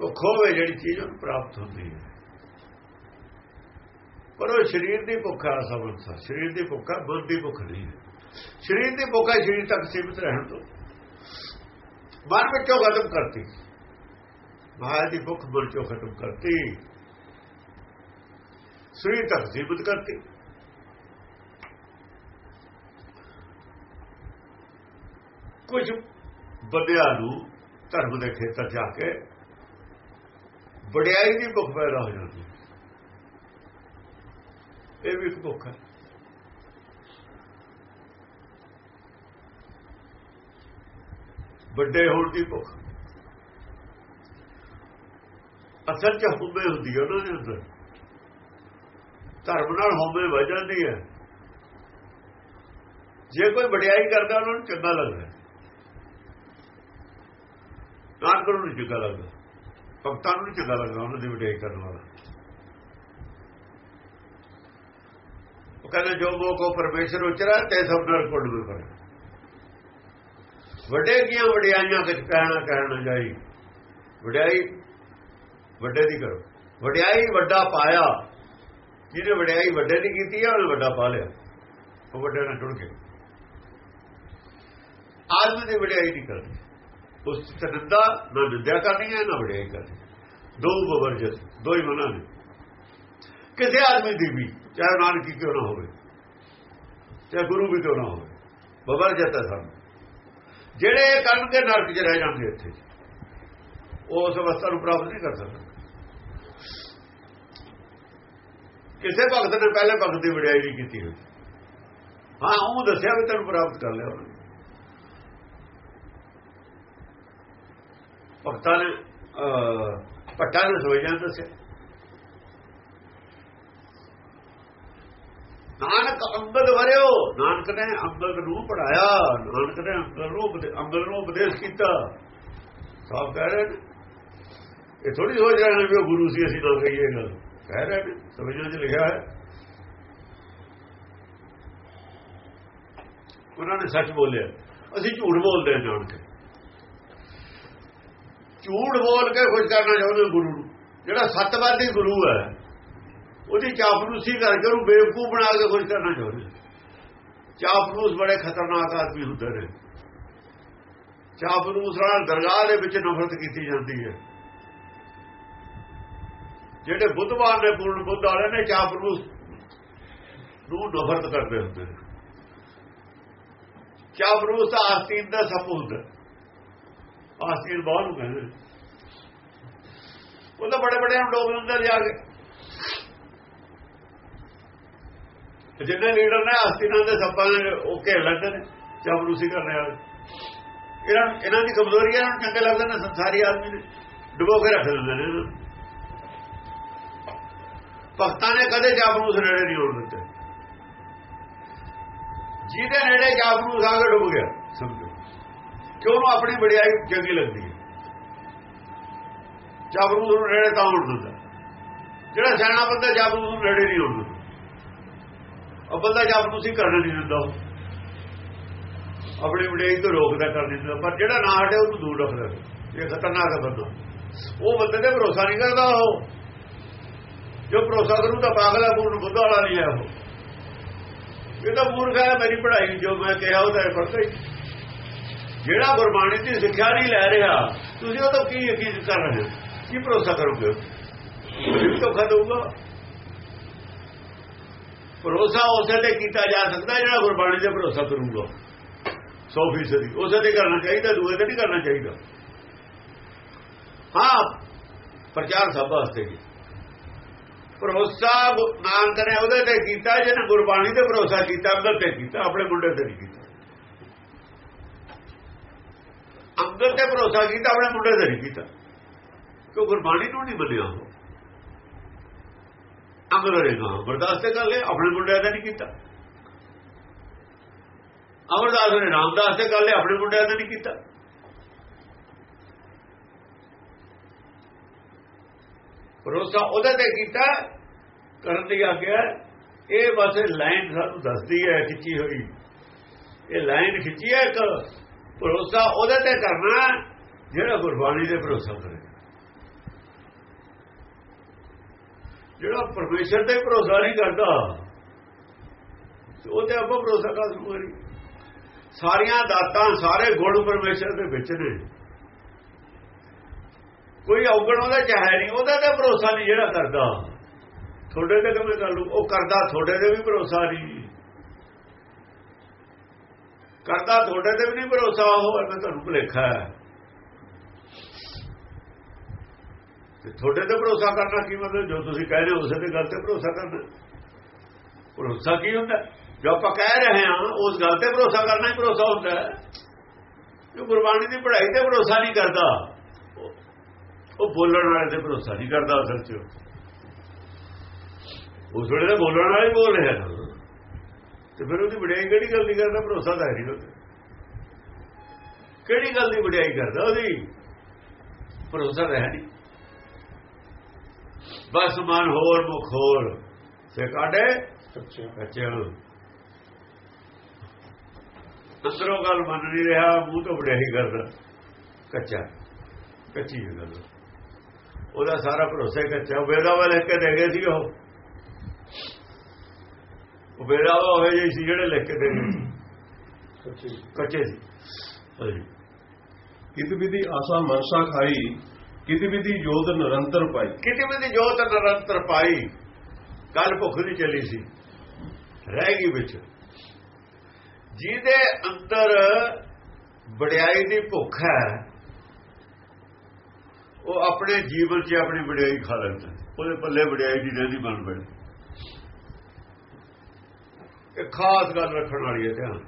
ਉਹ ਖੋਵੇ ਜਿਹੜੀ ਚੀਜ਼ ਉਹਨੂੰ ਪ੍ਰਾਪਤ ਹੁੰਦੀ ਹੈ। ਪਰ ਉਹ ਸਰੀਰ ਦੀ ਭੁੱਖ ਆ। ਸਮਝਦਾ ਸਰੀਰ ਦੀ ਭੁੱਖ ਆ ਮਨ ਦੀ ਭੁੱਖ ਨਹੀਂ ਹੈ। ਸਰੀਰ ਦੀ ਭੁੱਖ ਹੈ ਸਰੀਰ ਤੱਕ ਸੀਮਿਤ ਰਹਿਣ ਤੋਂ। ਮਨ ਵਿੱਚੋਂ ਖਤਮ ਕਰਤੀ। ਮਾਇਆ ਦੀ ਭੁੱਖ ਮਨ ਚੋਂ ਖਤਮ ਕਰਤੀ। ਸਰੀਰ ਤੱਕ ਸੀਮਿਤ ਕਰਤੀ। ਕੁਝ ਬੰਦਿਆਂ ਨੂੰ ਧਰਮ ਦੇ ਖੇਤਰ ਜਾ ਕੇ ਵਡਿਆਈ ਦੀ ਭੁੱਖ ਪੈਦਾ ਹੋ ਜਾਂਦੀ ਇਹ ਵੀ ਇੱਕ ਭੁੱਖ ਹੈ। ਵੱਡੇ ਹੋਣ ਦੀ ਭੁੱਖ। ਅਸਲ ਚ ਹੁੰਦੇ ਹੁੰਦੀ ਹੈ ਉਹਨਾਂ ਦੇ ਅੰਦਰ। ਧਰਮ ਨਾਲ ਹੁੰਦੇ ਵਜ ਜਾਂਦੀ ਹੈ। ਜੇ ਕੋਈ ਵਡਿਆਈ ਕਰਦਾ, ਉਹਨਾਂ ਨੂੰ ਚੰਗਾ ਲੱਗਦਾ ਨਾਨਕ ਨੂੰ ਚੰਗਾ ਲੱਗਦਾ। ਭਗਤਾਂ ਨੂੰ ਚੰਗਾ ਲੱਗਦਾ ਉਹਨਾਂ ਦੀ ਵਡਿਆਈ ਕਰਨ ਵਾਲਾ। ਉਹ ਕਹਿੰਦੇ, ਜੋ ਮੋ ਕੋ ਪਰਮੇਸ਼ਰ ਉਚਰਾ, ਤੇ ਸਭ ਨਾਲ ਕੋਲ ਵੀ ਕਰ ਵੱਡੇ ਕੀਆਂ ਵਡਿਆਈਆਂ ਕਿਛ ਕਹਿਣਾ ਕਹਿਣਾ ਜਾਈ। ਵਡਿਆਈ ਵੱਡੇ ਦੀ ਕਰੋ। ਵਡਿਆਈ ਵੱਡਾ ਪਾਇਆ। ਜਿਹਨੇ ਵਡਿਆਈ ਵੱਡੇ ਦੀ ਕੀਤੀ ਹੈ ਉਹਨੇ ਵੱਡਾ ਪਾ ਲਿਆ। ਉਹ ਵੱਡੇ ਨਾਲ ਟੁੱਟ ਗਿਆ ਆਦਮੀ ਦੀ ਵਡਿਆਈ ਨਹੀਂ ਕਰਦੀ ਉਸ ਚ ਨਿੰਦਾ ਨਾ ਨਿੰਦਿਆ ਕਰਨੀ ਹੈ ਨਾ ਵਡਿਆਈ ਕਰਨੀ ਦੋ ਬਵਰਜਤ ਦੋ ਹੀ ਮਨਾਂ ਨੇ। ਕਿਸੇ ਆਦਮੀ ਦੀ ਵੀ, ਚਾਹੇ ਨਾਨਕੀ ਕਿਉਂ ਨਾ ਹੋਵੇ, ਚਾਹੇ ਗੁਰੂ ਵੀ ਕਿਉਂ ਨਾ ਹੋਵੇ ਬਵਰਜਤ ਹੈ ਸਾਨੂੰ। ਜਿਹੜੇ ਇਹ ਕਰਨਗੇ ਨਰਕ 'ਚ ਰਹਿ ਜਾਂਦੇ ਇੱਥੇ, ਉਹ ਉਸ ਅਵਸਥਾ ਨੂੰ ਪ੍ਰਾਪਤ ਨਹੀਂ ਕਰ ਸਕਦਾ। ਕਿਸੇ ਭਗਤ ਨੇ ਪਹਿਲੇ ਭਗਤ ਦੀ ਵਡਿਆਈ ਨਹੀਂ ਕੀਤੀ ਹੋਈ। ਹਾਂ, ਉਹ ਦੱਸਿਆ ਵੀ ਤੈਨੂੰ ਪ੍ਰਾਪਤ ਕਰ ਲਿਆ ਉਹਨੇ। ਭਗਤਾਂ ਨੇ ਭੱਟਾਂ ਨੇ ਸੋਚਿਆ ਦੱਸਿਆ। ਨਾਨਕ ਅੰਗਦ ਵਰਿਓ, ਨਾਨਕ ਨੇ ਅੰਗਦ ਨੂੰ ਪੜਾਇਆ, ਨਾਨਕ ਨੇ ਅੰਗਦ ਨੂੰ ਅੰਗਦ ਨੂੰ ਉਪਦੇਸ਼ ਕੀਤਾ। ਸਾਫ਼ ਕਹਿ ਰਹੇ ਨੇ। ਇਹ ਥੋੜੀ ਸੋਚ ਰਹੇ ਨੇ ਵੀ ਉਹ ਗੁਰੂ ਸੀ, ਅਸੀਂ ਨਾ ਕਹੀਏ ਗੱਲ। ਕਹਿ ਰਹੇ ਨੇ ਸਮਝਾਂ 'ਚ ਲਿਖਿਆ ਹੈ। ਉਹਨਾਂ ਨੇ ਸੱਚ ਬੋਲਿਆ। ਅਸੀਂ ਝੂਠ ਬੋਲਦੇ ਹਾਂ ਜਾਣ ਕੇ ਝੂਠ ਬੋਲ ਕੇ ਖੁਸ਼ ਕਰਨਾ ਚਾਹੁੰਦੇ ਗੁਰੂ ਨੂੰ। ਜਿਹੜਾ ਸਤਵਾਦੀ ਗੁਰੂ ਹੈ, ਉਹਦੀ ਚਾਪਲੂਸੀ ਕਰਕੇ ਉਹਨੂੰ ਬੇਵਕੂਫ ਬਣਾ ਕੇ ਖੁਸ਼ ਕਰਨਾ ਚਾਹੁੰਦੇ ਚਾਪਲੂਸ ਬੜੇ ਖਤਰਨਾਕ ਆਦਮੀ ਹੁੰਦੇ ਨੇ। ਚਾਪਲੂਸ ਨਾਲ ਦਰਗਾਹ ਦੇ ਵਿੱਚ ਨਫ਼ਰਤ ਕੀਤੀ ਜਾਂਦੀ ਹੈ। ਜਿਹੜੇ ਬੁੱਧਵਾਨ ਨੇ ਪੂਰਨ ਬੁੱਧ ਵਾਲੇ ਨੇ, ਚਾਪਲੂਸ ਨੂੰ ਨਫ਼ਰਤ ਕਰਦੇ ਹੁੰਦੇ ਨੇ। ਚਾਪਲੂਸ ਤਾਂ ਆਸਤੀਨ ਦਾ ਸੱਪ ਹੁੰਦਾ ਆਸਤੀਨ ਬਾਹਰ ਨੂੰ ਕਹਿੰਦੇ ਨੇ। ਉਹ ਤਾਂ ਬੜੇ ਬੜੇ ਡੋਬ ਅੰਦਰ ਜਾ ਕੇ। ਜਿੰਨੇ ਲੀਡਰ ਨੇ ਆਸਤੀਨਾਂ ਦੇ ਸੱਪਾਂ ਨੇ ਉਹ ਘੇਰ ਲੈਂਦੇ ਨੇ ਚਾਪਲੂਸੀ ਕਰਨੇ ਵਾਲੇ। ਇਹਨਾਂ ਇਹਨਾਂ ਦੀ ਕਮਜ਼ੋਰੀ ਹੈ, ਇਹਨਾਂ ਨੂੰ ਚੰਗੇ ਲੱਗਦੇ ਨੇ, ਸੰਸਾਰੀ ਆਦਮੀ ਨੇ। ਡੁਬੋ ਕੇ ਰੱਖ ਦਿੰਦੇ ਨੇ ਇਹਨਾਂ ਨੂੰ। ਭਗਤਾਂ ਨੇ ਕਦੇ ਚਾਪਲੂਸ ਨੇੜੇ ਨਹੀਂ ਹੋਣ ਦਿੱਤੇ। ਜਿਹਦੇ ਨੇੜੇ ਚਾਪਲੂਸ ਆ ਕੇ ਡੁੱਬ ਗਿਆ, ਸਮਝੋ। ਕਿ ਉਹਨੂੰ ਆਪਣੀ ਵਡਿਆਈ ਚੰਗੀ ਲੱਗਦੀ ਹੈ। ਚਾਪਲੂਸ ਨੂੰ ਨੇੜੇ ਤਾਂ ਹੋਣ ਦਿੰਦਾ। ਜਿਹੜਾ ਸਿਆਣਾ ਬੰਦਾ ਚਾਪਲੂਸ ਨੂੰ ਨੇੜੇ ਨਹੀਂ ਹੋਣ ਦਿੰਦਾ ਉਹ ਬੰਦਾ ਚਾਪਲੂਸੀ ਕਰਨ ਨਹੀਂ ਦਿੰਦਾ ਉਹ। ਆਪਣੀ ਵਡਿਆਈ ਤੋਂ ਰੋਕਦਾ ਕਰ ਦਿੰਦਾ। ਪਰ ਜਿਹੜਾ ਨਾ ਹਟੇ ਉਹਨੂੰ ਦੂਰ ਰੱਖਦਾ। ਇਹ ਖਤਰਨਾਕ ਹੈ ਬੰਦਾ। ਉਹ ਬੰਦੇ ਤੇ ਭਰੋਸਾ ਨਹੀਂ ਕਰਦਾ ਉਹ। ਜੋ ਭਰੋਸਾ ਕਰੂ ਤਾਂ ਪਾਗਲ ਹੈ ਪੂਰਨ ਬੁੱਧ ਵਾਲਾ ਨਹੀਂ ਹੈ ਉਹ। ਇਹ ਤਾਂ ਮੂਰਖ ਹੈ, ਮੇਰੀ ਪੜ੍ਹਾਈ ਜੋ ਮੈਂ ਕਿਹਾ ਉਹ ਤਾਂ ਪੜ੍ਹਦਾ ਹੀ ਜਿਹੜਾ ਗੁਰਬਾਣੀ ਦੀ ਸਿੱਖਿਆ ਨਹੀਂ ਲੈ ਰਿਹਾ, ਤੁਸੀਂ ਉਹ ਤੋਂ ਕੀ ਯਕੀਨ ਕਰ ਰਹੇ ਹੋ? ਕੀ ਭਰੋਸਾ ਕਰੋਗੇ? ਉਹ ਧੋਖਾ ਦਊਗਾ ਭਰੋਸਾ ਉਸੇ ਤੇ ਕੀਤਾ ਜਾ ਸਕਦਾ ਜਿਹੜਾ ਗੁਰਬਾਣੀ ਤੇ ਭਰੋਸਾ ਕਰੂਗਾ। 100% ਉਸੇ ਤੇ ਕਰਨਾ ਚਾਹੀਦਾ, ਦੂਏ ਤੇ ਨਹੀਂ ਕਰਨਾ ਚਾਹੀਦਾ। ਹਾਂ, ਪ੍ਰਚਾਰ ਸਭ ਵਾਸਤੇ ਜੀ। ਭਰੋਸਾ ਗੁ- ਨਾਨਕ ਨੇ ਉਹਦੇ ਤੇ ਕੀਤਾ, ਜਿਹਨੇ ਗੁਰਬਾਣੀ ਤੇ ਭਰੋਸਾ ਕੀਤਾ ਅੰਦਰ ਤੇ ਕੀਤਾ, ਆਪਣੇ ਮੁੰਡੇ ਤੇ ਨਹੀਂ ਕੀਤਾ ਅੰਦਰ ਤੇ ਭਰੋਸਾ ਕੀਤਾ, ਆਪਣੇ ਮੁੰਡੇ ਤੇ ਨਹੀਂ ਕੀਤਾ। ਕਿਉਂ ਗੁਰਬਾਣੀ ਨੂੰ ਨਹੀਂ ਮੰਨਿਆ ਉਹ? ਅੰਦਰ ਰਹੇਗਾ ਬਰਦਾਸ਼ਤ ਕਰ ਲੈ ਆਪਣੇ ਮੁੰਡਿਆਂ ਦਾ ਨਹੀਂ ਕੀਤਾ। ਅਮਰਦਾਸ ਨੇ ਰਾਮਦਾਸ ਤੇ ਕਰ ਗੱਲ ਆਪਣੇ ਮੁੰਡਿਆਂ ਦਾ ਨਹੀਂ ਕੀਤਾ। ਭਰੋਸਾ ਉਹਦੇ ਤੇ ਕੀਤਾ, ਕਰਨ ਦੀ ਆਗਿਆ, ਇਹ ਬਸ ਲਾਈਨ ਸਾਨੂੰ ਦੱਸਦੀ ਹੈ, ਖਿੱਚੀ ਹੋਈ। ਇਹ ਲਾਈਨ ਖਿੱਚੀ ਹੈ ਇੱਕ। ਭਰੋਸਾ ਉਹਦੇ ਤੇ ਕਰਨਾ ਜਿਹੜਾ ਗੁਰਬਾਣੀ ਦੇ ਭਰੋਸਾ ਕਰੇ। ਜਿਹੜਾ ਪਰਮੇਸ਼ਰ ਤੇ ਭਰੋਸਾ ਨਹੀਂ ਕਰਦਾ ਉਹ ਤੇ ਆਪਾਂ ਭਰੋਸਾ ਕਰ ਸਕੂਗੇ ਸਾਰੀਆਂ ਦਾਤਾਂ ਸਾਰੇ ਗੁਣ ਪਰਮੇਸ਼ਰ ਦੇ ਵਿੱਚ ਨੇ। ਕੋਈ ਔਗਣ ਉਹਦੇ ਚ ਹੈ ਨਹੀਂ, ਉਹਦਾ ਤੇ ਭਰੋਸਾ ਨਹੀਂ ਜਿਹੜਾ ਕਰਦਾ। ਤੁਹਾਡੇ ਤੇ ਕਿਵੇਂ ਕਰ ਲੂ ਉਹ ਕਰਦਾ, ਤੁਹਾਡੇ ਤੇ ਵੀ ਭਰੋਸਾ ਨਹੀਂ। ਕਰਦਾ, ਤੁਹਾਡੇ ਤੇ ਵੀ ਨਹੀਂ ਭਰੋਸਾ, ਉਹ ਮੈਂ ਤੁਹਾਨੂੰ ਭੁਲੇਖਾ ਹੈ। ਤੇ ਤੁਹਾਡੇ ਤੇ ਭਰੋਸਾ ਕਰਨਾ ਕੀ ਮਤਲਬ? ਜੋ ਤੁਸੀਂ ਕਹਿ ਰਹੇ ਹੋ, ਉਸੇ ਤੇ ਗੱਲ ਤੇ ਭਰੋਸਾ ਕਰਨਾ। ਭਰੋਸਾ ਕੀ ਹੁੰਦਾ? ਜੋ ਆਪਾਂ ਕਹਿ ਰਹੇ ਹਾਂ, ਉਸ ਗੱਲ ਤੇ ਭਰੋਸਾ ਕਰਨਾ ਹੀ ਭਰੋਸਾ ਹੁੰਦਾ ਜੋ ਗੁਰਬਾਣੀ ਦੀ ਪੜ੍ਹਾਈ ਤੇ ਭਰੋਸਾ ਨਹੀਂ ਕਰਦਾ, ਉਹ- ਬੋਲਣ ਵਾਲੇ ਤੇ ਭਰੋਸਾ ਨਹੀਂ ਕਰਦਾ ਅਸਲ 'ਚ। ਉਸ ਵੇਲੇ ਤਾਂ ਬੋਲਣ ਵਾਲੇ ਬੋਲ ਰਿਹਾ ਤੇ ਫਿਰ ਉਹਦੀ ਵਡਿਆਈ ਕਿਹੜੀ ਗੱਲ ਦੀ ਕਰਦਾ? ਭਰੋਸਾ ਹੈ ਨਹੀਂ ਉਹਦੇ। ਕਿਹੜੀ ਗੱਲ ਦੀ ਵਡਿਆਈ ਕਰਦਾ ਉਹਦੀ? ਭਰੋਸਾ ਰਹਿ ਨਹੀਂ ਬਸ ਮਨ ਹੋਰ ਮੁਖ ਹੋਰ। ਤੇ ਕਾਢੇ? ਕੱਚੇ ਨੂੰ ਅੰਦਰੋਂ ਗੱਲ ਮੰਨ ਨਹੀਂ ਰਿਹਾ ਮੂੰਹ ਤੋਂ ਵਡਿਆਈ ਕਰਦਾ। ਕੱਚਾ। ਕੱਚੀ ਗੱਲ। ਉਹਦਾ ਸਾਰਾ ਭਰੋਸਾ ਕੱਚਾ। ਵੇਦਾਵਾ ਲਿਖ ਕੇ ਦੇ ਗਏ ਸੀ ਉਹ। ਉਹ ਵੇਦਾਵਾ ਹੋਏ ਜਿਹੇ ਸੀ ਜਿਹੜੇ ਲਿਖ ਕੇ ਦੇ ਸੀ। ਕੱਚੇ ਸੀ। ਹਾਂਜੀ। ਕਿਤ ਵਿਧੀ ਆਸਾ ਮਨਸਾ ਖਾਈ ਕਿਤ ਵਿਧੀ ਜੋਤ ਨਿਰੰਤਰ ਪਾਈ। ਕਿਤੇ ਵੀ ਦੀ ਜੋਤ ਨਿਰੰਤਰ ਪਾਈ ਕੱਲ ਭੁੱਖ ਨਹੀਂ ਚੱਲੀ ਸੀ। ਰਹਿ ਗਈ ਵਿੱਚ। ਜਿਹਦੇ ਅੰਦਰ ਵਡਿਆਈ ਦੀ ਭੁੱਖ ਹੈ ਉਹ ਆਪਣੇ ਜੀਵਨ 'ਚ ਆਪਣੀ ਵਡਿਆਈ ਖਾ ਲੈਂਦਾ। ਉਹਦੇ ਪੱਲੇ ਵਡਿਆਈ ਦੀ ਰਹਿੰਦੀ ਬਣ ਬਣ। ਇਹ ਖਾਸ ਗੱਲ ਰੱਖਣ ਵਾਲੀ ਹੈ ਧਿਆਨ।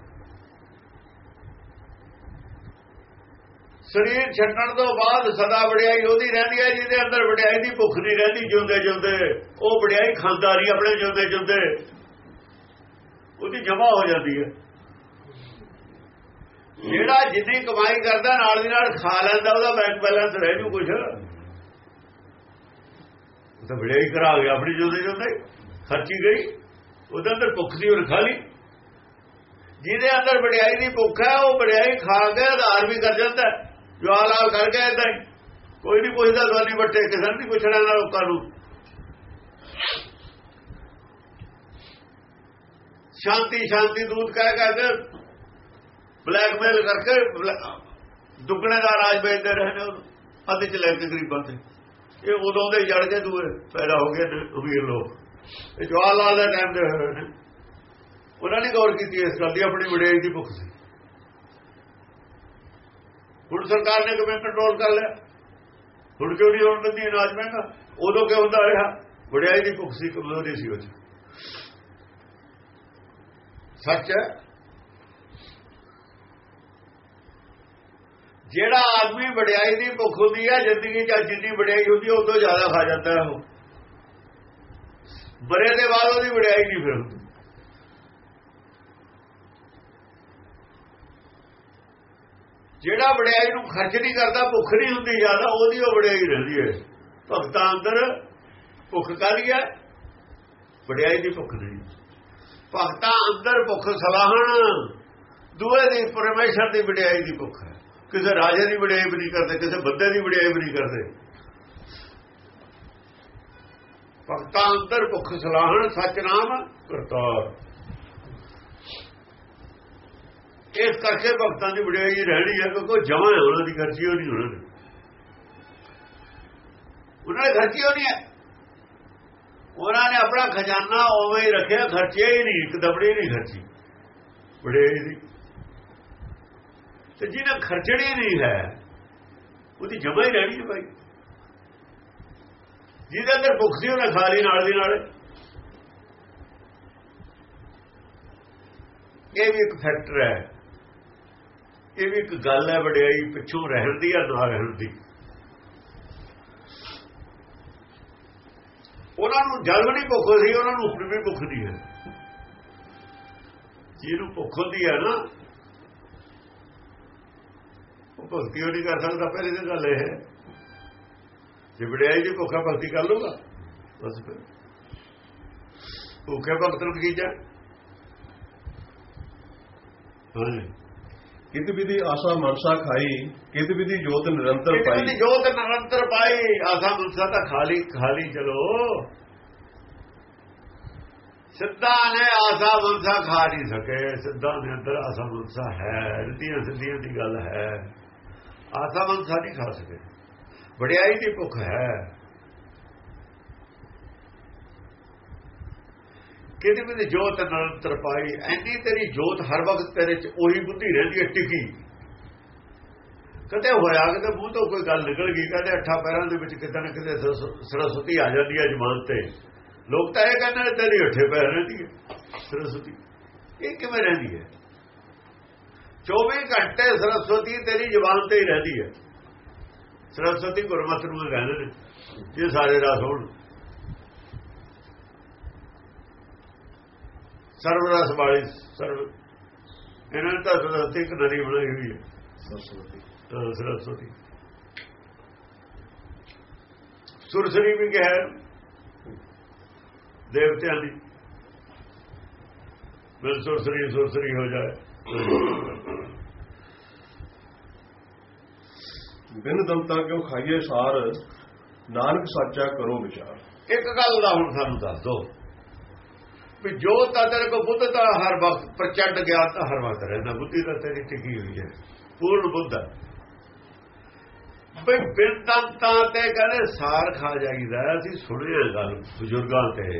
ਸਰੀਰ ਛੱਡਣ ਤੋਂ ਬਾਅਦ ਸਦਾ ਵਡਿਆਈ ਉਹਦੀ ਰਹਿੰਦੀ ਹੈ, ਜਿਹਦੇ ਅੰਦਰ ਵਡਿਆਈ ਦੀ ਭੁੱਖ ਨਹੀਂ ਰਹਿੰਦੀ ਜਿਉਂਦੇ ਜਿਉਂਦੇ ਉਹ ਵਡਿਆਈ ਖਾਂਦਾ ਨਹੀਂ ਆਪਣੇ ਜਿਉਂਦੇ ਜਿਉਂਦੇ ਉਹਦੀ ਜਮਾ ਹੋ ਜਾਂਦੀ ਹੈ। ਜਿਹੜਾ ਜਿੰਨੀ ਕਮਾਈ ਕਰਦਾ, ਨਾਲ ਦੀ ਨਾਲ ਖਾ ਲੈਂਦਾ, ਉਹਦਾ ਬੈਂਕ ਬੈਲੈਂਸ ਰਹਿ ਜੂ ਕੁਛ। ਤਾਂ ਵਡਿਆਈ ਕਰਾ ਗਿਆ, ਆਪਣੀ ਜਿਉਂਦੇ ਜਿਉਂਦੇ ਖਰਚੀ ਗਈ। ਉਹਦੇ ਅੰਦਰ ਭੁੱਖ ਸੀ ਉਹ ਖਾ ਲਈ। ਜਿਹਦੇ ਅੰਦਰ ਵਡਿਆਈ ਦੀ ਭੁੱਖ ਹੈ, ਉਹ ਵਡਿਆਈ ਖਾ ਕੇ ਆਧਾਰ ਵੀ ਕਰ ਜਾਂਦਾ ਜਵਾਲ ਲਾਲ ਕਰ ਗਿਆ ਇਦਾਂ ਹੀ। ਕੋਈ ਨਹੀਂ ਪੁੱਛਦਾ ਦਵਾਨੀ ਬੱਟੇ ਕਿਸੇ ਨੂੰ ਨਹੀਂ ਪੁੱਛਣਾ ਨਾ ਲੋਕਾਂ ਨੂੰ। ਸ਼ਾਂਤੀ ਸ਼ਾਂਤੀ ਦੂਤ ਕਹਿ ਕਹਿ ਕੇ ਬਲੈਕਮੇਲ ਕਰਕੇ ਦੁੱਗਣੇ ਦਾ ਰਾਜ ਵੇਚਦੇ ਰਹੇ ਨੇ ਉਹਨੂੰ। ਅੱਧ ਚ ਲੈ ਕੇ ਗਰੀਬਾਂ ਤੇ। ਇਹ ਉਦੋਂ ਦੇ ਜੜ ਕੇ ਦੂਏ, ਪੈਦਾ ਹੋ ਗਏ ਅਮੀਰ ਲੋਕ। ਇਹ ਜਵਾਲ ਲਾਲ ਦੇ ਟਾਈਮ ਦੇ ਹੋਏ ਨੇ। ਉਹਨਾਂ ਨੇ ਗੌਰ ਕੀਤੀ ਇਸ ਗੱਲ ਦੀ, ਆਪਣੀ ਵਡਿਆਈ ਦੀ ਭੁੱਖ ਸੀ। ਹੁਣ ਸਰਕਾਰ ਨੇ ਕਿਵੇਂ ਕੰਟਰੋਲ ਕਰ ਲਿਆ? ਹੁਣ ਕਿਉਂ ਨਹੀਂ ਹੋਣ ਦਿੰਦੀ ਅਨਾਜ ਮਹਿੰਗਾ ਉਦੋਂ ਕਿਉਂ ਹੁੰਦਾ ਰਿਹਾ? ਵਡਿਆਈ ਦੀ ਭੁੱਖ ਸੀ, ਕਮਜ਼ੋਰੀ ਸੀ ਉਹ ਸੱਚ ਹੈ? ਜਿਹੜਾ ਆਦਮੀ ਵਡਿਆਈ ਦੀ ਭੁੱਖ ਹੁੰਦੀ ਹੈ, ਜ਼ਿੰਦਗੀ 'ਚ ਜਿੰਨੀ ਵਡਿਆਈ ਹੁੰਦੀ ਹੈ, ਉਦੋਂ ਜ਼ਿਆਦਾ ਖਾ ਜਾਂਦਾ ਹੈ ਉਹ। ਬਰੇ ਦੇ ਬਾਅਦ ਉਹਦੀ ਵਡਿਆਈ ਨਹੀਂ ਫਿਰ ਹੁੰਦੀ? ਜਿਹੜਾ ਵਡਿਆਈ ਨੂੰ ਖਰਚ ਨਹੀਂ ਕਰਦਾ, ਭੁੱਖ ਨਹੀਂ ਹੁੰਦੀ ਜ਼ਿਆਦਾ, ਉਹਦੀ ਉਹ ਵਡਿਆਈ ਰਹਿੰਦੀ ਹੈ। ਭਗਤਾਂ ਅੰਦਰ ਭੁੱਖ ਕਾਹਦੀ ਹੈ? ਵਡਿਆਈ ਦੀ ਭੁੱਖ ਨਹੀਂ। ਭਗਤਾਂ ਅੰਦਰ ਭੁੱਖ ਸਲਾਹਣ ਦੂਏ ਦੀ ਪਰਮੇਸ਼ਰ ਦੀ ਵਡਿਆਈ ਦੀ ਭੁੱਖ ਹੈ। ਕਿਸੇ ਰਾਜੇ ਦੀ ਵਡਿਆਈ ਵੀ ਨਹੀਂ ਕਰਦੇ, ਕਿਸੇ ਬੰਦੇ ਦੀ ਵਡਿਆਈ ਵੀ ਨਹੀਂ ਕਰਦੇ। ਭਗਤਾਂ ਅੰਦਰ ਭੁੱਖ ਸਲਾਹਣ ਸੱਚ ਕਰਤਾਰ। ਇਸ ਕਰਕੇ ਭਗਤਾਂ ਦੀ ਵਡਿਆਈ ਰਹਿਣੀ ਹੈ ਕਿਉਂਕਿ ਉਹ ਜਮਾਂ ਹੈ, ਉਹਨਾਂ ਦੀ ਖਰਚੀ ਉਹ ਨਹੀਂ ਉਹਨਾਂ ਨੇ ਉਹਨਾਂ ਨੇ ਖਰਚੀ ਉਹ ਨਹੀਂ ਹੈ। ਉਹਨਾਂ ਨੇ ਆਪਣਾ ਖਜ਼ਾਨਾ ਉਵੇਂ ਹੀ ਰੱਖਿਆ, ਖਰਚੇ ਹੀ ਨਹੀਂ, ਇੱਕ ਦਬੜੀ ਨਹੀਂ ਖਰਚੀ, ਵਡਿਆਈ ਦੀ। ਤੇ ਜਿਹਨੇ ਖਰਚਣੀ ਨਹੀਂ ਹੈ, ਉਹਦੀ ਜਮਾ ਹੀ ਰਹਿਣੀ ਹੈ ਭਾਈ। ਜਿਹਦੇ ਅੰਦਰ ਭੁੱਖ ਸੀ ਉਹਨੇ ਖਾ ਲਈ ਨਾਲ ਦੀ ਨਾਲ। ਇਹ ਵੀ ਇੱਕ ਫੈਕਟਰ ਹੈ। ਇਹ ਵੀ ਇੱਕ ਗੱਲ ਹੈ ਵਡਿਆਈ, ਪਿੱਛੋਂ ਰਹਿਣ ਦੀ ਜਾਂ ਨਾ ਰਹਿਣ ਦੀ। ਉਹਨਾਂ ਨੂੰ ਜਲ ਨਹੀਂ ਭੁੱਖ ਸੀ ਉਹਨਾਂ ਨੂੰ ਹੁਣ ਵੀ ਭੁੱਖ ਨਹੀਂ ਹੈ। ਜਿਹਨੂੰ ਭੁੱਖ ਹੁੰਦੀ ਹੈ ਨਾ, ਉਹ ਭਗਤੀ ਉਹ ਨਹੀਂ ਕਰ ਸਕਦਾ, ਪਹਿਲੀ ਦੀ ਗੱਲ ਇਹ ਹੈ। ਜੇ ਵਡਿਆਈ ਦੀ ਭੁੱਖਾ ਭਗਤੀ ਕਰ ਲੂਗਾ ਬਸ ਫਿਰ। ਭੁੱਖੇ ਭਗਤ ਨੂੰ ਕੀ ਜਾ। ਕਿਤ ਵਿਧੀ ਆਸਾ ਮਨਸਾ ਖਾਈ ਕਿਤ ਵਿਧੀ ਜੋਤ ਨਿਰੰਤਰ ਕਿਤੇ ਪਾਈ। ਦੀ ਜੋਤ ਨਿਰੰਤਰ ਪਾਈ ਆਸਾ ਮੁਲਸਾ ਤਾਂ ਖਾਲੀ ਖਾਲੀ ਚਲੋ। ਸਿੱਧਾ ਨੇ ਆਸਾ ਮੁਲਸਾ ਖਾ ਨਹੀਂ ਸਕੇ ਸਿੱਧਾ ਦੇ ਅੰਦਰ ਆਸਾ ਮੁਲਸਾ ਹੈ ਰਿੱਧੀਆਂ ਸਿੱਧੀਆਂ ਦੀ ਗੱਲ ਹੈ। ਆਸਾ ਮੁਲਸਾ ਨਹੀਂ ਖਾ ਸਕੇ। ਵਡਿਆਈ ਦੀ ਭੁੱਖ ਹੈ। ਕਿਤੇ ਵੀ ਜੋਤ ਨਾਲ ਤਰਪਾਈ, ਐਨੀ ਤੇਰੀ ਜੋਤ ਹਰ ਵਕਤ ਤੇਰੇ ਚ ਉਹੀ ਬੁੱਧੀ ਰਹਿੰਦੀ ਹੈ, ਟਿਕੀ। ਕਦੇ ਹੋਇਆ ਕਿ ਮੂੰਹ ਤੋਂ ਕੋਈ ਗੱਲ ਨਿਕਲ ਗਈ, ਕਦੇ ਅੱਠਾਂ ਪੈਰਾਂ ਦੇ ਵਿੱਚ ਕਿਤੇ ਨਾ ਕਿਤੇ ਸਰਸਵਤੀ ਆ ਜਾਂਦੀ ਹੈ ਜਮਾਨ ਤੇ। ਲੋਕ ਤਾਂ ਇਹ ਕਹਿੰਦੇ ਨੇ, ਤੇਰੀ ਅੱਠੇ ਪੈਰ ਰਹਿੰਦੀ ਹੈ ਸਰਸਵਤੀ ਇਹ ਕਿਵੇਂ ਰਹਿੰਦੀ ਹੈ? 24 ਘੰਟੇ ਸਰਸਵਤੀ ਤੇਰੀ ਜ਼ਬਾਨ ਤੇ ਹੀ ਰਹਿੰਦੀ ਹੈ। ਸਰਸਵਤੀ ਗੁਰਮਤਿ ਨੂੰ ਕਹਿੰਦੇ ਨੇ ਜੇ ਸਾਰੇ ਰਸ ਹੋਣ। ਸਰਵ ਰਸ ਵਾਲੀ ਸਰਵ ਇਹਨਾਂ ਤਾਂ ਸਰਸਵਤੀ ਇੱਕ ਨਦੀ ਬਣਾਈ ਹੋਈ ਹੈ। ਸਰਸਵਤੀ। ਸਰਸਵਤੀ। ਸੁਰਸਰੀ ਵੀ ਕਿਹਾ ਦੇਵਤਿਆਂ ਦੀ। ਬਿਲ ਸੁਰਸਰੀ ਸੁਰਸਰੀ ਹੋ ਜਾਏ। ਬਿਨ ਦਮਤਾ ਕਿਉ ਖਾਈਏ ਸਾਰ? ਨਾਨਕ ਸਾਚਾ ਕਰੋ ਵਿਚਾਰ। ਇੱਕ ਗੱਲ ਦਾ ਹੁਣ ਸਾਨੂੰ ਦੱਸ ਦੋ। ਵੀ ਜੋ ਤਾਂ ਤੇਰੇ ਕੋ ਬੁੱਧ ਤਾਂ ਹਰ ਵਕਤ ਪ੍ਰਚੰਡ ਗਿਆ ਤਾਂ ਹਰ ਵਕਤ ਰਹਿੰਦਾ। ਬੁੱਧੀ ਤਾਂ ਤੇਰੀ ਟਿਕੀ ਹੋਈ ਹੈ। ਪੂਰਨ ਬੁੱਧ ਹੈ। ਬਿਨ ਬਿਰਤਾਂਤਾਂ ਤੇ ਕਹਿੰਦੇ ਸਾਰ ਖਾ ਜਾਈਦਾ ਅਸੀਂ ਸੁਣਿਆ ਗੱਲ ਬਜ਼ੁਰਗਾਂ ਤੇ।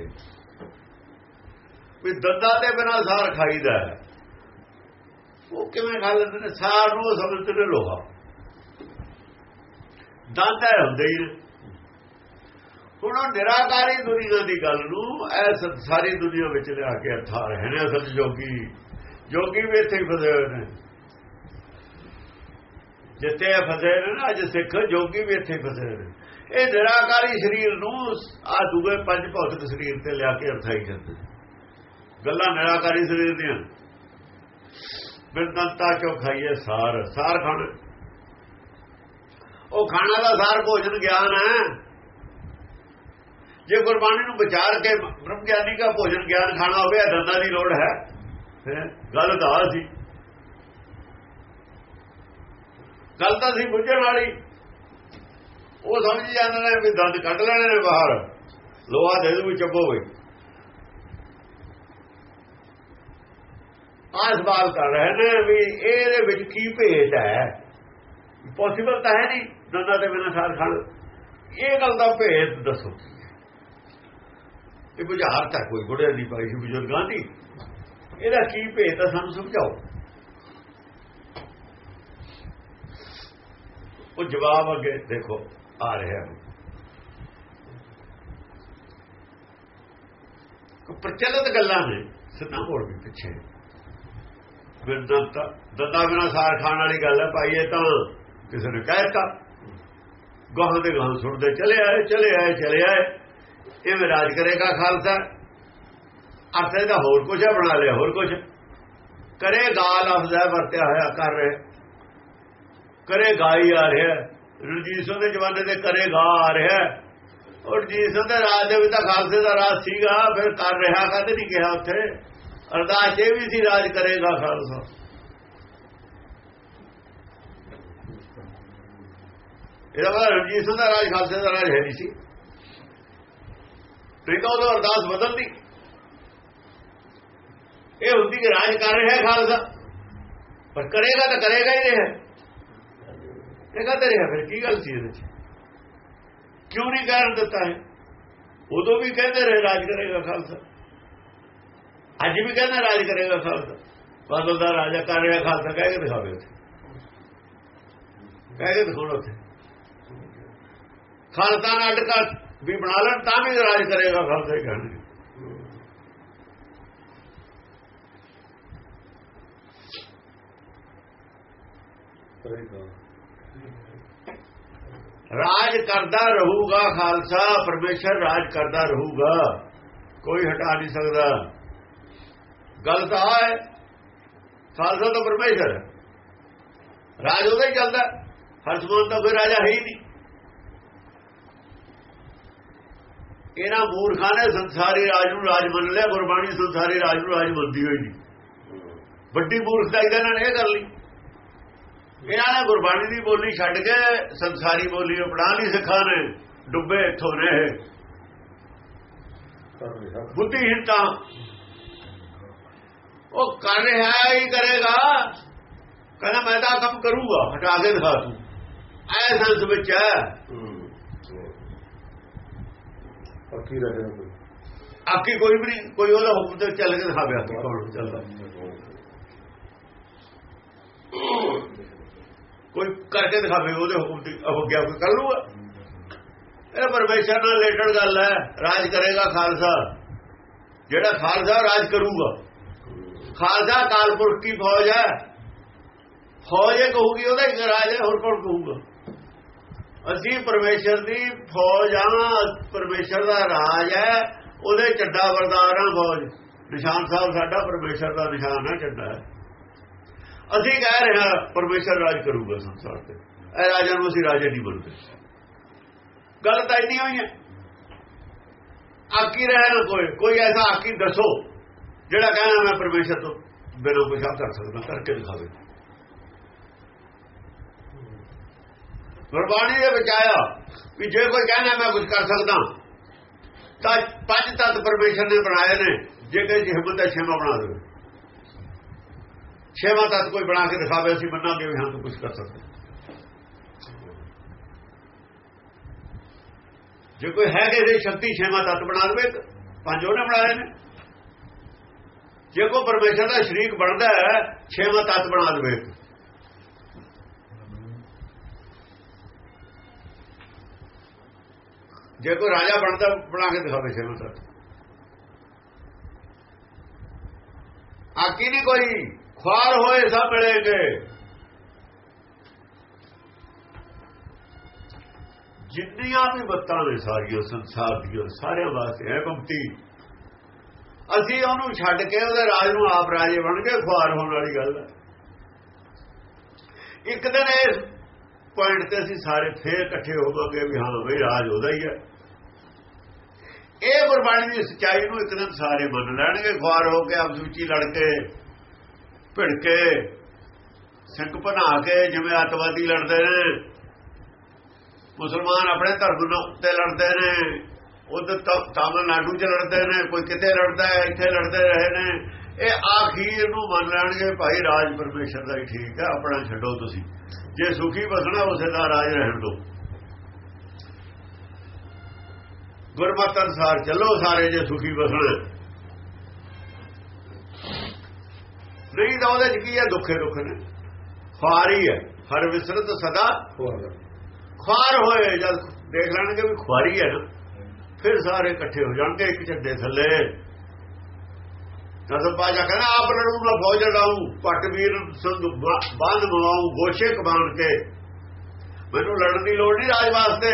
ਵੀ ਦੰਦਾਂ ਦੇ ਬਿਨਾ ਸਾਰ ਖਾਈਦਾ ਉਹ ਕਿਵੇਂ ਖਾ ਲੈਂਦੇ ਨੇ? ਸਾਰ ਨੂੰ ਸਮਝਦੇ ਨੇ ਲੋਹਾ। ਦੰਦ ਹੈ ਹੁੰਦੇ ਹੀ ਹੁਣ ਉਹ ਨਿਰਾਕਾਰੀ ਦੁਨੀਆ ਦੀ ਗੱਲ ਨੂੰ ਐ ਸਾਰੀ ਦੁਨੀਆ ਵਿੱਚ ਲਿਆ ਕੇ ਅਥਾ ਰਹੇ ਨੇ ਅਸਲ ਜੋਗੀ। ਜੋਗੀ ਵੀ ਇੱਥੇ ਫਸੇ ਹੋਏ ਨੇ। ਜਿੱਥੇ ਫਸੇ ਨੇ ਨਾ, ਅੱਜ ਸਿੱਖ ਜੋਗੀ ਵੀ ਇੱਥੇ ਫਸੇ ਨੇ। ਇਹ ਨਿਰਾਕਾਰੀ ਸਰੀਰ ਨੂੰ ਆ ਦੂਏ ਪੰਜ ਭੌਤਿਕ ਸਰੀਰ ਤੇ ਲਿਆ ਕੇ ਅਰਥਾਈ ਜਾਂਦੇ ਗੱਲਾਂ ਨਿਰਾਕਾਰੀ ਸਰੀਰ ਦੀਆਂ। ਬਿਰਦੰਤਾ ਚੋਂ ਖਾਈਏ ਸਾਰ ਸਾਰ ਖਾਣ। ਉਹ ਖਾਣਾ ਦਾ ਸਾਰ ਭੋਜਨ ਗਿਆਨ ਹੈ। ਜੇ ਗੁਰਬਾਣੀ ਨੂੰ ਵਿਚਾਰ ਕੇ ਬ੍ਰਹਮ ਗਿਆਨੀ ਦਾ ਭੋਜਨ ਗਿਆਨ ਖਾਣਾ ਹੋਵੇ ਦੰਦਾਂ ਦੀ ਲੋੜ ਹੈ। ਗੱਲ ਤਾਂ ਸੀ। ਗੱਲ ਤਾਂ ਸੀ ਬੁੱਝਣ ਵਾਲੀ। ਉਹ ਸਮਝ ਜਾਂਦੇ ਨੇ ਵੀ ਦੰਦ ਕੱਢ ਲੈਣੇ ਨੇ ਬਾਹਰ। ਲੋਹਾ ਦੇ ਦੂ ਚੱਬੋ ਬਈ ਆਹ ਸਵਾਲ ਕਰ ਰਹੇ ਨੇ ਵੀ ਇਹਦੇ ਵਿੱਚ ਕੀ ਭੇਦ ਹੈ? ਪੋਸੀਬਲ ਤਾਂ ਹੈ ਨਹੀਂ। ਦੰਦਾਂ ਦੇ ਬਿਨਾਂ ਸਾਰ ਖਾਣ ਇਹ ਗੱਲ ਦਾ ਭੇਦ ਦੱਸੋ। ਇਹ ਬੁਝਾਰਤ ਹੈ ਕੋਈ ਬੁੜਿਆ ਨਹੀਂ ਪਾਈ ਬਜ਼ੁਰਗਾਂ ਦੀ। ਇਹਦਾ ਕੀ ਭੇਦ ਹੈ ਸਾਨੂੰ ਸਮਝਾਓ। ਉਹ ਜਵਾਬ ਅੱਗੇ ਦੇਖੋ, ਆ ਰਿਹਾ ਕੋ ਪ੍ਰਚਲਿਤ ਗੱਲਾਂ ਨੇ, ਸਿੱਧਾ ਹੋਰ ਵੀ ਪਿੱਛੇ। ਬਿਰਦੰਤਾ ਦੰਦਾ ਬਿਨਾ ਸਾਰ ਖਾਣ ਵਾਲੀ ਗੱਲ ਹੈ, ਭਾਈ, ਇਹ ਤਾਂ ਕਿਸੇ ਨੇ ਕਹਿਤਾ ਗਾਹਾਂ ਦੇ ਗਾਹਾਂ ਸੁਣਦੇ, ਚਲੇ ਆਏ ਚਲੇ ਆਏ ਚਲੇ ਆਏ। ਇਹ ਰਾਜ ਕਰੇਗਾ ਖਾਲਸਾ। ਅਰਥ ਦਾ ਹੋਰ ਕੁਝ ਬਣਾ ਲਿਆ ਹੋਰ ਕੁਝ ਕਰੇ ਗਾ ਲਫ਼ਜ਼ ਵਰਤਿਆ ਹੋਇਆ, ਕਰ ਰਹੇ। ਕਰੇ ਗਾਈ ਆ ਰਿਹਾ ਰਣਜੀਤ ਸਿੰਘ ਦੇ ਜਵਾਨੇ ਦੇ ਕਰੇ ਗਾ ਆ ਰਿਹਾ ਔਰ ਰਣਜੀਤ ਸਿੰਘ ਦੇ ਰਾਜ ਦੇ ਵਿੱਚ ਤਾਂ ਖਾਲਸੇ ਦਾ ਰਾਜ ਸੀਗਾ, ਫਿਰ ਕਰ ਰਿਹਾ, ਕਦੇ ਨਹੀਂ ਕਿਹਾ ਉੱਥੇ। ਅਰਦਾਸ ਇਹ ਵੀ ਸੀ, ਰਾਜ ਕਰੇਗਾ ਖਾਲਸਾ। ਇਹਦਾ ਮਤਲਬ ਰਣਜੀਤ ਸਿੰਘ ਦਾ ਰਾਜ, ਖਾਲਸੇ ਦਾ ਰਾਜ ਹੈ ਨਹੀਂ ਸੀ। ਫਿਰ ਤਾਂ ਉਹ ਅਰਦਾਸ ਬਦਲਦੀ ਇਹ ਹੁੰਦੀ ਕਿ ਰਾਜ ਕਰ ਰਿਹਾ ਖਾਲਸਾ। ਪਰ ਕਰੇਗਾ ਤਾਂ ਕਰੇਗਾ ਹੀ ਰਿਹਾ। ਇਹ ਕਹਤੇ ਰਿਹਾ? ਫਿਰ ਕੀ ਗੱਲ ਸੀ ਇਹਦੇ ਚ? ਕਿਉਂ ਨਹੀਂ ਕਹਿਣ ਦਿੱਤਾ ਹੈ ਉਦੋਂ ਵੀ ਕਹਿੰਦੇ ਰਹੇ ਰਾਜ ਕਰੇਗਾ ਖਾਲਸਾ। ਅੱਜ ਵੀ ਕਹਿੰਦਾ ਰਾਜ ਕਰੇਗਾ ਖਾਲਸਾ। ਬਾਦਲ ਦਾ ਰਾਜਾ ਕਰ ਰਿਹਾ ਖਾਲਸਾ, ਕਹਿ ਕੇ ਦਿਖਾਵੇ ਉੱਥੇ। ਕਹਿ ਕੇ ਦਿਖਾਉਣਾ ਉੱਥੇ। ਖਾਲਸਾ ਨਾਲ ਅਟਕਾ ਵੀ ਬਣਾ ਲੈਣ ਤਾਂ ਵੀ ਰਾਜ ਕਰੇਗਾ ਖਾਲਸਾ ਹੀ ਕਹਿਣਗੇ ਰਾਜ ਕਰਦਾ ਰਹੂਗਾ ਖਾਲਸਾ, ਪਰਮੇਸ਼ਰ ਰਾਜ ਕਰਦਾ ਰਹੂਗਾ। ਕੋਈ ਹਟਾ ਨਹੀਂ ਸਕਦਾ। ਗੱਲ ਤਾਂ ਹੈ, ਖਾਲਸਾ ਤਾਂ ਪਰਮੇਸ਼ਰ ਹੈ। ਰਾਜ ਉਹਦਾ ਹੀ ਚੱਲਦਾ ਹਰ ਸਮਾਨ ਦਾ ਕੋਈ ਰਾਜਾ ਹੈ ਹੀ ਨਹੀਂ। ਇਹਨਾਂ ਮੂਰਖਾਂ ਨੇ ਸੰਸਾਰੀ ਰਾਜ ਨੂੰ ਰਾਜ ਮੰਨ ਲਿਆ, ਗੁਰਬਾਣੀ ਸੰਸਾਰੀ ਰਾਜ ਨੂੰ ਰਾਜ ਮੰਨਦੀ ਹੋਈ ਨਹੀਂ। ਵੱਡੀ ਮੂਰਖਤਾ ਇਹਨਾਂ ਨੇ ਇਹ ਕਰ ਲਈ। ਇਹਨਾਂ ਨੇ ਗੁਰਬਾਣੀ ਦੀ ਬੋਲੀ ਛੱਡ ਕੇ ਸੰਸਾਰੀ ਬੋਲੀ ਅਪਣਾ ਲਈ, ਸਿੱਖਾਂ ਨੇ, ਡੁੱਬੇ ਇੱਥੋਂ ਨੇ ਬੁੱਧੀਹੀਨਤਾ ਉਹ ਕਰ ਰਿਹਾ ਹੀ ਕਰੇਗਾ। ਕਹਿੰਦਾ, ਮੈਂ ਤਾਂ ਕੰਮ ਕਰੂਗਾ, ਹਟਾ ਕੇ ਦਿਖਾ ਤੂੰ। ਐ ਸੰਸ ਵਿੱਚ ਹੈ। ਅੱਕੀ ਰਹੇ ਕੋਈ ਆਕੀ ਕੋਈ ਵੀ ਨਹੀਂ, ਕੋਈ ਉਹਦਾ ਹੁਕਮ ਤੇ ਚੱਲ ਕੇ ਦਿਖਾਵੇ ਆਕੀ ਕੌਣ ਚੱਲਦਾ? ਕੋਈ ਕਰਕੇ ਦਿਖਾਵੇ ਉਹਦੇ ਹੁਕਮ ਦੀ ਅਵਗਿਆ ਕੋਈ ਕਰ ਲੂਗਾ ਇਹ ਪਰਮੇਸ਼ਰ ਨਾਲ ਰਿਲੇਟਡ ਗੱਲ ਹੈ, ਰਾਜ ਕਰੇਗਾ ਖਾਲਸਾ। ਜਿਹੜਾ ਖਾਲਸਾ ਰਾਜ ਕਰੂਗਾ। ਖਾਲਸਾ ਕਾਲਪੁਰਖ ਦੀ ਫੌਜ ਹੈ। ਫੌਜ ਇਹ ਕਹੂਗੀ, ਉਹਦਾ ਇੱਕ ਰਾਜ ਹੈ, ਹੋਰ ਕੌਣ ਕਹੂਗਾ? ਅਸੀਂ ਪਰਮੇਸ਼ਰ ਦੀ ਫੌਜ ਆ, ਪਰਮੇਸ਼ਰ ਦਾ ਰਾਜ ਹੈ, ਉਹਦੇ ਚੱਡਾ ਵਰਦਾਰ ਆ ਫੌਜ। ਨਿਸ਼ਾਨ ਸਾਹਿਬ ਸਾਡਾ ਪਰਮੇਸ਼ਰ ਦਾ ਨਿਸ਼ਾਨ ਹੈ ਚੱਡਾ ਅਸੀਂ ਕਹਿ ਰਹੇ ਹਾਂ, ਪਰਮੇਸ਼ਰ ਰਾਜ ਕਰੂਗਾ ਸੰਸਾਰ ਤੇ। ਇਹ ਰਾਜਾ ਨੂੰ ਅਸੀਂ ਰਾਜੇ ਨਹੀਂ ਬਣਦੇ ਗੱਲ ਤਾਂ ਇੰਨੀ ਹੋਈ ਹੈ। ਆਕੀ ਰਹੇ ਨਾ ਕੋਈ ਕੋਈ ਐਸਾ ਆਕੀ ਦੱਸੋ, ਜਿਹੜਾ ਕਹਿੰਦਾ ਮੈਂ ਪਰਮੇਸ਼ਰ ਤੋਂ ਬਿਨਾਂ ਕੁਝ ਕਰ ਸਕਦਾ, ਕਰਕੇ ਦਿਖਾਵੇ। ਗੁਰਬਾਣੀ ਦੇ ਵਿੱਚ ਆਇਆ ਵੀ ਜੇ ਕੋਈ ਕਹਿੰਦਾ ਮੈਂ ਕੁਝ ਕਰ ਸਕਦਾ, ਤਾਂ ਪੰਜ ਤਤ ਪਰਮੇਸ਼ਰ ਨੇ ਬਣਾਏ ਨੇ, ਜੇ ਕੋਈ ਹਿੰਮਤ ਹੈ ਛੇਵਾਂ ਬਣਾ ਦੇਵੇ। ਛੇਵਾਂ ਤਤ ਕੋਈ ਬਣਾ ਕੇ ਦਿਖਾਵੇ, ਅਸੀਂ ਮੰਨਾਂਗੇ ਵੀ ਹਾਂ, ਤੂੰ ਕੁਝ ਕਰ ਸਕਦਾ। ਜੇ ਕੋਈ ਹੈ ਕਿਸੇ ਸ਼ਕਤੀ, ਛੇਵਾਂ ਤੱਤ ਬਣਾ ਦੇਵੇ ਪੰਜ ਉਹਨੇ ਬਣਾਏ ਨੇ। ਜੇ ਕੋਈ ਪਰਮੇਸ਼ਰ ਦਾ ਸ਼ਰੀਕ ਬਣਦਾ ਹੈ, ਛੇਵਾਂ ਤੱਤ ਬਣਾ ਦੇਵੇ। ਜੇ ਕੋਈ ਰਾਜਾ ਬਣਦਾ, ਬਣਾ ਕੇ ਦਿਖਾਵੇ ਛੇਵਾਂ ਤੱਤ ਆਕੀ ਨਹੀਂ ਕੋਈ ਖਾਰ ਹੋਏ ਸਭ ਮਿਲੇਗੇ ਜਿੰਨੀਆਂ ਵੀ ਬੱਤਾਂ ਨੇ ਸਾਰੀਆਂ, ਸੰਸਾਰ ਦੀਆਂ, ਸਾਰਿਆਂ ਵਾਸਤੇ ਹੈ ਬੰਤੀ ਅਸੀਂ ਉਹਨੂੰ ਛੱਡ ਕੇ ਉਹਦੇ ਰਾਜ ਨੂੰ ਆਪ ਰਾਜੇ ਬਣ ਕੇ ਖੁਆਰ ਹੋਣ ਵਾਲੀ ਗੱਲ ਹੈ। ਇੱਕ ਦਿਨ ਇਹ ਪੁਆਇੰਟ ਤੇ ਅਸੀਂ ਸਾਰੇ ਫੇਰ ਇਕੱਠੇ ਹੋਵਾਂਗੇ ਵੀ ਹਾਂ ਵੀ ਰਾਜ ਉਹਦਾ ਹੀ ਹੈ। ਇਹ ਗੁਰਬਾਣੀ ਦੀ ਸੱਚਾਈ ਨੂੰ ਇੱਕ ਦਿਨ ਸਾਰੇ ਮੰਨ ਲੈਣਗੇ। ਖੁਆਰ ਹੋ ਕੇ ਆਪਸ ਵਿੱਚ ਹੀ ਲੜ ਕੇ, ਭਿੜ ਕੇ ਸਿੰਘ ਬਣਾ ਕੇ ਜਿਵੇਂ ਅਤਵਾਦੀ ਲੜਦੇ ਨੇ, ਮੁਸਲਮਾਨ ਆਪਣੇ ਧਰਮ ਤੇ ਲੜਦੇ ਨੇ, ਉਧਰ ਤਾਮਿਲਨਾਡੂ ਚ ਲੜਦੇ ਨੇ, ਕੋਈ ਕਿਤੇ ਲੜਦਾ ਹੈ, ਇੱਥੇ ਲੜਦੇ ਰਹੇ ਨੇ। ਇਹ ਆਖੀਰ ਨੂੰ ਮੰਨ ਲੈਣਗੇ, ਭਾਈ ਰਾਜ ਪਰਮੇਸ਼ਰ ਦਾ ਹੀ ਠੀਕ ਹੈ, ਆਪਣਾ ਛੱਡੋ ਤੁਸੀਂ। ਜੇ ਸੁਖੀ ਬਸਣਾ ਉਸੇ ਦਾ ਰਾਜ ਰਹਿਣ ਦਿਓ ਗੁਰਮਤ ਅਨਸਾਰ ਚੱਲੋ ਸਾਰੇ ਜੇ ਸੁਖੀ ਬਸਣਾ ਨਹੀਂ ਤਾਂ ਉਹਦੇ ਚ ਕੀ ਹੈ? ਦੁੱਖੇ ਦੁੱਖ ਨੇ। ਖਾਰੀ ਹੈ। ਹਰ ਵਿਸਰਤ ਸਦਾ ਖਾਰ ਹੋਏ ਜਦ ਦੇਖ ਲੈਣਗੇ ਵੀ ਖੁਆਰੀ ਹੈ ਨਾ। ਫਿਰ ਸਾਰੇ ਇਕੱਠੇ ਹੋ ਜਾਣਗੇ ਇੱਕ ਝੰਡੇ ਥੱਲੇ। ਜਦੋਂ ਪਾਜਾ ਕਹਿੰਦਾ, ਆਪ ਲੜੂ ਨਾ ਫੌਜ ਲੜਾਉ ਪੱਟ ਵੀਰ ਸੰਗ ਬੰਦ ਮਵਾਉ ਗੋਸ਼ੇ ਕਮਾਉਣ ਕੇ ਮੈਨੂੰ ਲੜਨ ਦੀ ਲੋੜ ਨਹੀਂ ਰਾਜ ਵਾਸਤੇ।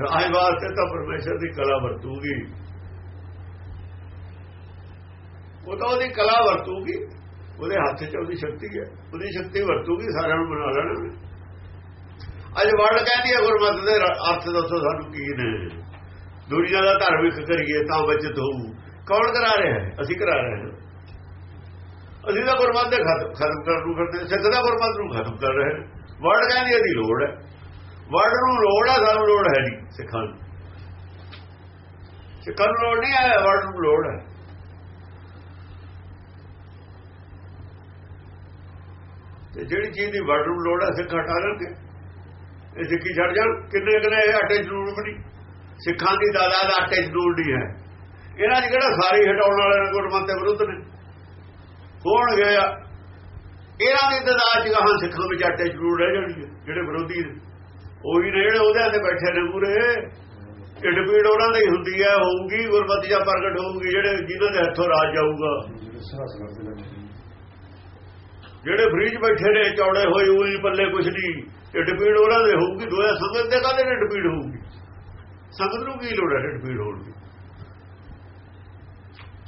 ਰਾਜ ਵਾਸਤੇ ਤਾਂ ਪਰਮੇਸ਼ਰ ਦੀ ਕਲਾ ਵਰਤੂਗੀ। ਉਹ ਤਾਂ ਉਹਦੀ ਕਲਾ ਵਰਤੂਗੀ। ਉਹਦੇ ਹੱਥ 'ਚ ਉਹਦੀ ਸ਼ਕਤੀ ਹੈ। ਉਹਦੀ ਸ਼ਕਤੀ ਵਰਤੂਗੀ, ਸਾਰਿਆਂ ਨੂੰ ਬਣਾ ਲੈਣਾ। ਅੱਜ ਵਰਡ ਕਹਿੰਦੀ ਹੈ, ਗੁਰਮਤ ਦੇ ਅਰਥ ਦੱਸੋ ਸਾਨੂੰ ਕੀ ਨੇ। ਦੁਨੀਆ ਦਾ ਧਰਮ ਇੱਕ ਕਰੀਏ ਤਾਂ ਬਚਤ ਹੋਊ। ਕੌਣ ਕਰਾ ਰਿਹਾ ਹੈ? ਅਸੀਂ ਕਰਾ ਰਹੇ ਹਾਂ। ਅਸੀਂ ਤਾਂ ਗੁਰਮਤਿ ਦੇ ਖਤਮ ਕਰਨ ਨੂੰ ਫਿਰਦੇ ਸਿੱਖ ਦਾ ਗੁਰਮਤਿ ਨੂੰ ਖਤਮ ਕਰ ਰਹੇ ਵਰਡ ਕਹਿੰਦੀ ਇਹਦੀ ਲੋੜ ਹੈ। ਵਰਡ ਨੂੰ ਲੋੜ ਹੈ ਸਾਨੂੰ ਲੋੜ ਹੈ ਨਹੀਂ ਸਿੱਖਾਂ ਨੂੰ। ਸਿੱਖਾਂ ਨੂੰ ਲੋੜ ਨਹੀਂ ਹੈ, ਵਰਡ ਨੂੰ ਲੋੜ ਹੈ। ਤੇ ਜਿਹੜੀ ਚੀਜ਼ ਦੀ ਵਰਡ ਨੂੰ ਲੋੜ ਹੈ, ਸਿੱਖ ਹਟਾ ਲੈਣਗੇ। ਇਹ ਸਿੱਖੀ ਛੱਡ ਜਾਣ। ਕਿੰਨੇ ਕਿੰਨੇ ਇਹ ਆਟੇ ਜ਼ਰੂਰ ਬਣੀ। ਸਿੱਖਾਂ ਦੀ ਦਾਦਾ ਆਟੇ ਜ਼ਰੂਰ ਨਹੀਂ ਹੈ। ਇਹਨਾਂ ਦੀ ਕਿਹੜਾ ਸਾਰੀ ਹਟਾਉਣ ਵਾਲੇ ਗੁਰਮਤਿ ਦੇ ਵਿਰੁੱਧ ਨੇ? ਕੌਣ ਗਿਆ? ਇਹਨਾਂ ਦੀ ਦਾਦਾ ਗਾਹਾਂ ਸਿੱਖਾਂ ਵਿੱਚ ਆਟੇ ਜ਼ਰੂਰ ਰਹਿ ਜਾਣਗੇ ਜਿਹੜੇ ਵਿਰੋਧੀ ਨੇ। ਉਹੀ ਨੇ ਜਿਹੜੇ ਉਹਦੇ ਤੇ ਬੈਠੇ ਨੇ ਪੂਰੇ। ਢਿੱਡ ਉਹਨਾਂ ਦੀ ਹੁੰਦੀ ਹੈ, ਹੋਊਗੀ, ਗੁਰਮਤਿ ਜਾਂ ਪ੍ਰਗਟ ਹੋਊਗੀ, ਜਿਹੜੇ ਜਿਨ੍ਹਾਂ ਦੇ ਹੱਥੋਂ ਰਾਜ ਜਾਊਗਾ। ਜਿਹੜੇ ਫਰੀਜ ਬੈਠੇ ਨੇ, ਚੌੜੇ ਹੋਏ, ਉਹੀ ਪੱਲੇ ਕੁਛ ਨਹੀਂ। ਢਿੱਡ ਪੀੜ ਉਹਨਾਂ ਦੇ ਹੋਊਗੀ ਦੋਇਆ ਸੰਗਤ ਦੇ ਕਾਹਦੇ ਢਿੱਡ ਪੀੜ ਹੋਊਗੀ? ਸੰਗਤ ਨੂੰ ਕੀ ਲੋੜ ਹੈ ਢਿੱਡ ਪੀੜ ਹੋਣ ਦੀ?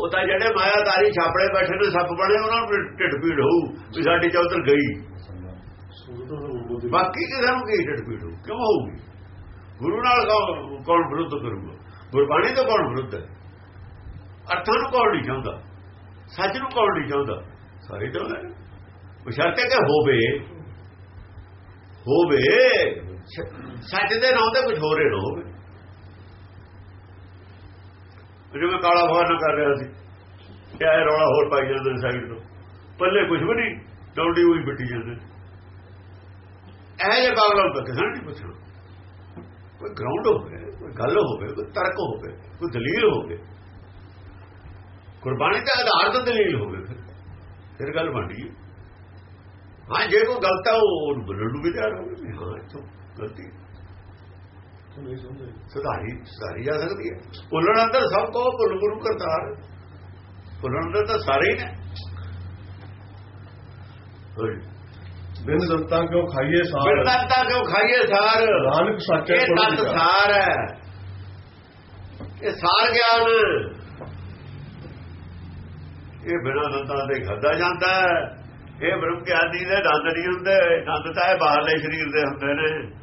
ਉਹ ਤਾਂ ਜਿਹੜੇ ਮਾਇਆਦਾਰੀ ਛਾਪੜੇ ਬੈਠੇ ਨੇ, ਸੱਪ ਬਣੇ, ਉਹਨਾਂ ਨੂੰ ਢਿੱਡ ਪੀੜ ਹੋਊ ਵੀ ਸਾਡੀ ਚੌਧਰ ਗਈ। ਬਾਕੀ ਕਿਸੇ ਨੂੰ ਕੀ ਢਿੱਡ ਪੀੜ ਹੋਊ? ਕਿਉਂ ਹੋਊਗੀ? ਗੁਰੂ ਨਾਲ ਕੌਣ ਵਿਰੁੱਧ ਕਰੂਗਾ? ਗੁਰਬਾਣੀ ਤੋਂ ਕੌਣ ਵਿਰੁੱਧ ਹੈ? ਅਰਥਾਂ ਨੂੰ ਕੌਣ ਨਹੀਂ ਚਾਹੁੰਦਾ? ਸੱਚ ਨੂੰ ਕੌਣ ਨਹੀਂ ਚਾਹੁੰਦਾ? ਸਾਰੇ ਚਾਹੁੰਦੇ ਨੇ। ਬਸ਼ਰਤੇ ਕਿ ਹੋਵੇ। ਹੋਵੇ। ਸੱਚ ਦੇ ਨਾਂ ਤੇ ਕੁਝ ਹੋਰ ਹੀ ਨਾ ਹੋਵੇ। ਜਿਵੇਂ ਕਾਲਾ ਭਗਵਾਨ ਕਰ ਰਿਹਾ ਸੀ ਇਹ ਰੌਲਾ ਹੋਰ ਪਾਈ ਜਾਂਦੇ ਸਾਈਡ ਤੋਂ। ਪੱਲੇ ਕੁਝ ਵੀ ਨਹੀਂ ਡੌਂਡੀ ਹੋਈ ਬਿੱਟੀ ਜਾਂਦੇ। ਇਹ ਜੇ ਬਾਗਲਾਂ ਤੋਂ ਕਿਸੇ ਨਹੀਂ ਪੁੱਛਣਾ। ਕੋਈ ਗਰਾਊਂਡ ਹੋਵੇ, ਕੋਈ ਗੱਲ ਹੋਵੇ, ਕੋਈ ਤਰਕ ਹੋਵੇ, ਕੋਈ ਦਲੀਲ ਹੋਵੇ। ਕੁਰਬਾਨੀ ਦਾ ਆਧਾਰ ਤਾਂ ਦਲੀਲ ਹੋਵੇ ਫਿਰ। ਫਿਰ ਗੱਲ ਬਣਦੀ ਹਾਂ। ਜੇ ਕੋਈ ਗਲਤ ਹੈ ਉਹ ਬੋਲਣ ਨੂੰ ਵੀ ਤਿਆਰ ਹੋਵੇ। ਹਾਂ, ਇੱਥੋਂ ਗਲਤੀ। ਸੁਧਾਰੀ ਸੁਧਾਰੀ ਜਾ ਸਕਦੀ ਹੈ। ਬੋਲਣ ਅੰਦਰ ਸਭ ਕੋ ਭੁੱਲ ਗੁਰੂ ਕਰਤਾਰ। ਬੋਲਣ ਅੰਦਰ ਤਾਂ ਸਾਰੇ ਹੀ ਨੇ। ਬਿਨ ਦੰਤਾਂ ਕਿਉਂ ਖਾਈਏ ਸਾਰ? ਬਿਨ ਦੰਤਾਂ ਕਿਉਂ ਖਾਈਏ ਸਾਰ? ਨਾਨਕ ਸੱਚੇ ਇਹ ਤਤ ਸਾਰ ਹੈ। ਇਹ ਸਾਰ ਗਿਆਨ। ਇਹ ਬਿਨਾਂ ਦੰਤਾਂ ਦੇ ਖਾਦਾ ਜਾਂਦਾ ਹੈ। ਇਹ ਬ੍ਰਹਮ ਗਿਆਨੀ ਦੇ ਦੰਦ ਨਹੀਂ ਹੁੰਦੇ। ਦੰਦ ਤਾਂ ਇਹ ਬਾਹਰਲੇ ਸਰੀਰ ਦੇ ਹੁੰਦੇ ਨੇ।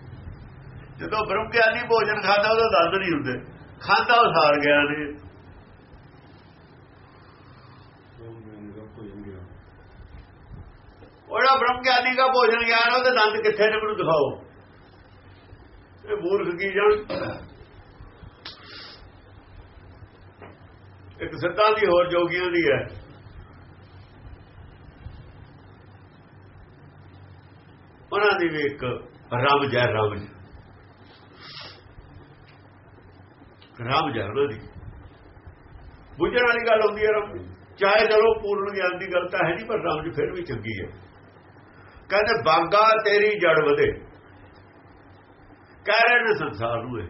ਜਦੋਂ ਬ੍ਰਹਮ ਗਿਆਨੀ ਭੋਜਨ ਖਾਦਾ ਉਹਦਾ ਦੰਦ ਨਹੀਂ ਹੁੰਦੇ। ਖਾਦਾ ਉਹ ਸਾਰ ਗਿਆ ਨੇ। ਉਹਦਾ ਬ੍ਰਹਮ ਗਿਆਨੀ ਦਾ ਭੋਜਨ ਗਿਆਨ ਉਹਦੇ ਦੰਦ ਕਿੱਥੇ ਨੇ ਮੈਨੂੰ ਦਿਖਾਓ। ਇਹ ਮੂਰਖ ਕੀ ਜਾਣ? ਇੱਕ ਸਿੱਧਾਂ ਦੀ ਹੋਰ ਜੋਗੀਆਂ ਦੀ ਹੈ। ਉਹਨਾਂ ਦੀ ਵੀ ਇੱਕ ਰਮ ਜੈ ਰਮ। ਰਾਮ ਹੈ ਉਹਨਾਂ ਦੀ ਬੁੱਝਣ ਵਾਲੀ ਗੱਲ ਹੁੰਦੀ ਹੈ ਰਾਮ ਚਾਹੇ ਚਲੋ ਪੂਰਨ ਗਿਆਨ ਦੀ ਗੱਲ ਤਾਂ ਹੈ ਨਹੀਂ, ਪਰ ਰਾਮ ਜੀ ਫਿਰ ਵੀ ਚੰਗੀ ਹੈ। ਕਹਿੰਦੇ, ਬਾਗਾ ਤੇਰੀ ਜੜ ਵਧੇ। ਕਹਿ ਰਹੇ ਨੇ ਸੰਸਾਰ ਨੂੰ ਇਹ।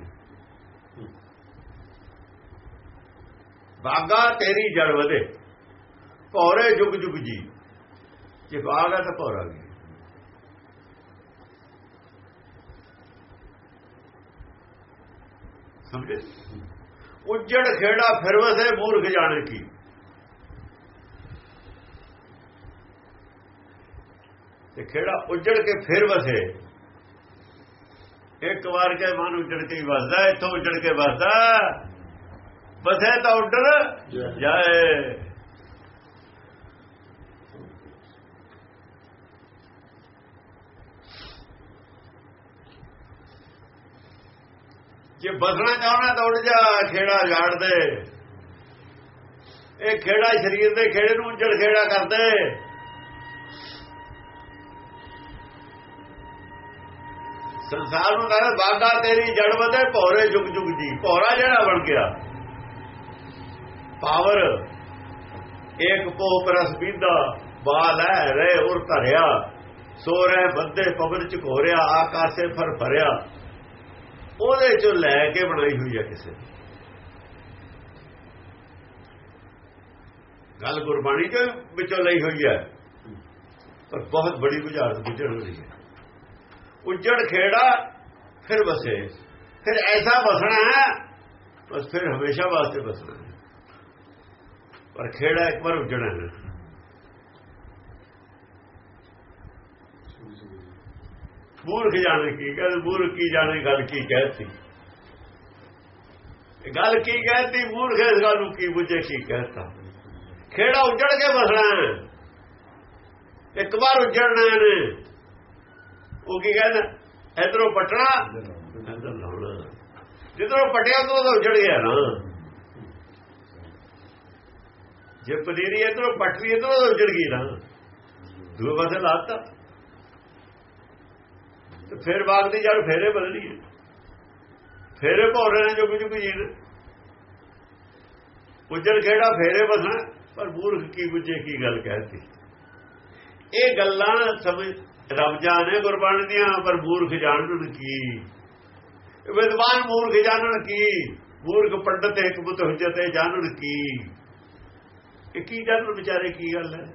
ਬਾਗਾ ਤੇਰੀ ਜੜ ਵਧੇ। ਭੌਰੇ ਜੁਗ ਜੁਗ ਜੀ। ਜੇ ਬਾਗ ਹੈ ਤਾਂ ਭੌਰਾ ਵੀ। ਸਮਝੇ? ਉੱਜੜ ਖੇੜਾ ਫਿਰ ਵਸੇ ਮੂਰਖ ਜਾਣੇ ਕੀ। ਤੇ ਖੇੜਾ ਉੱਜੜ ਕੇ ਫਿਰ ਵਸੇ ਇੱਕ ਵਾਰ ਕੇ ਮਨ ਉੱਜੜ ਕੇ ਵਸਦਾ ਇੱਥੋਂ ਉੱਜੜ ਕੇ ਵਸਦਾ ਵਸੇ ਤਾਂ ਉੱਡਰ ਜਾਏ। ਜੇ ਬਸਣਾ ਚਾਹਣਾ ਤਾਂ ਉੱਡ ਜਾ ਖੇੜਾ ਝਾੜ ਦੇ ਇਹ ਖੇੜਾ ਸਰੀਰ ਦੇ ਖੇੜੇ ਨੂੰ ਉਜੜ ਖੇੜਾ ਕਰਦੇ। ਸੰਸਾਰ ਨੂੰ ਕਹਿੰਦਾ, ਬਾਗਾ ਤੇਰੀ ਜੜ ਵਧੇ, ਭੌਰੇ ਜੁਗ ਜੁਗ ਜੀ। ਭੌਰਾ ਜਿਹੜਾ ਬਣ ਗਿਆ। ਪਾਵਰ ਇੱਕ ਪੋਪ ਰਸ ਪੀਂਦਾ ਬਾਲ ਹੈ ਰਹਿ ਉਰ ਧਰਿਆ। ਸੋ ਰਹਿ ਬੰਦੇ ਪਵਨ ਚ ਘੋਰਿਆ, ਆਕਾਸੇ ਫਰ ਭਰਿਆ। ਉਹਦੇ ਚੋਂ ਲੈ ਕੇ ਬਣਾਈ ਹੋਈ ਹੈ ਕਿਸੇ ਨੇ। ਗੱਲ ਗੁਰਬਾਣੀ ਦੇ ਵਿੱਚੋਂ ਲਈ ਹੋਈ ਹੈ ਪਰ ਬਹੁਤ ਬੜੀ ਬੁਝਾਰਤ ਬੁਝਣ ਹੋਈ ਹੈ ਉੱਜੜ ਖੇੜਾ, ਫਿਰ ਵਸੇ। ਫਿਰ ਐਸਾ ਵਸਣਾ ਹੈ, ਬਸ ਫਿਰ ਹਮੇਸ਼ਾ ਵਾਸਤੇ ਬਸਣਾ ਪਰ ਖੇੜਾ ਇੱਕ ਵਾਰ ਉੱਜਣਾ ਹੈ। ਮੂਰਖ ਜਾਣੇ ਕੀ ਕਹਿੰਦੇ ਮੂਰਖ ਕੀ ਜਾਣੇ, ਗੱਲ ਕੀ ਕਹਿਤੀ? ਇਹ ਗੱਲ ਕੀ ਕਹਿਤੀ ਮੂਰਖ ਇਸ ਗੱਲ ਨੂੰ ਕੀ ਬੁੱਝੇ, ਕੀ ਕਹਿਤਾ? ਖੇੜਾ ਉੱਜੜ ਕੇ ਬਸਣਾ ਇੱਕ ਵਾਰ ਉੱਜੜਨਾ ਨੇ ਉਹ ਕੀ ਕਹਿੰਦਾ? ਇਧਰੋਂ ਪਟਣਾ, ਇਧਰ ਲਾਉਣਾ। ਜਿੱਧਰੋਂ ਪਟਿਆ ਤੋਂ ਤਾਂ ਉੱਜੜ ਗਿਆ ਨਾ। ਜੇ ਪਨੀਰੀ ਇਧਰੋਂ ਪਟਰੀ ਇਧਰੋਂ ਉੱਜੜ ਗਈ ਨਾ। ਦੂਏ ਪਾਸੇ ਲਾਤਾ ਤੇ ਫਿਰ ਬਾਗ ਦੀ ਜੜ ਫੇਰੇ ਬਦਲੀ ਹੈ। ਫੇਰੇ ਭੌਰੇ ਨੇ ਜੁਗ ਜੁਗ ਜੀਣ ਉੱਜੜ ਖੇੜਾ ਫੇਰੇ ਬਸਣਾ ਪਰ ਮੂਰਖ ਕੀ ਬੁੱਝੇ ਕੀ ਗੱਲ ਕਹਿਤੀ। ਇਹ ਗੱਲਾਂ ਸਮਝ ਰੱਬ ਜਾਣੇ ਗੁਰਬਾਣੀ ਦੀਆਂ, ਪਰ ਮੂਰਖ ਜਾਣਨ ਕੀ? ਵਿਦਵਾਨ ਮੂਰਖ ਜਾਣਨ ਕੀ? ਮੂਰਖ ਪੰਡਤ ਹਕਮਤ ਹੁਜਤੇ ਜਾਣਨ ਕੀ? ਇਹ ਕੀ ਜਾਣਨ ਵਿਚਾਰੇ ਕੀ ਗੱਲ ਹੈ?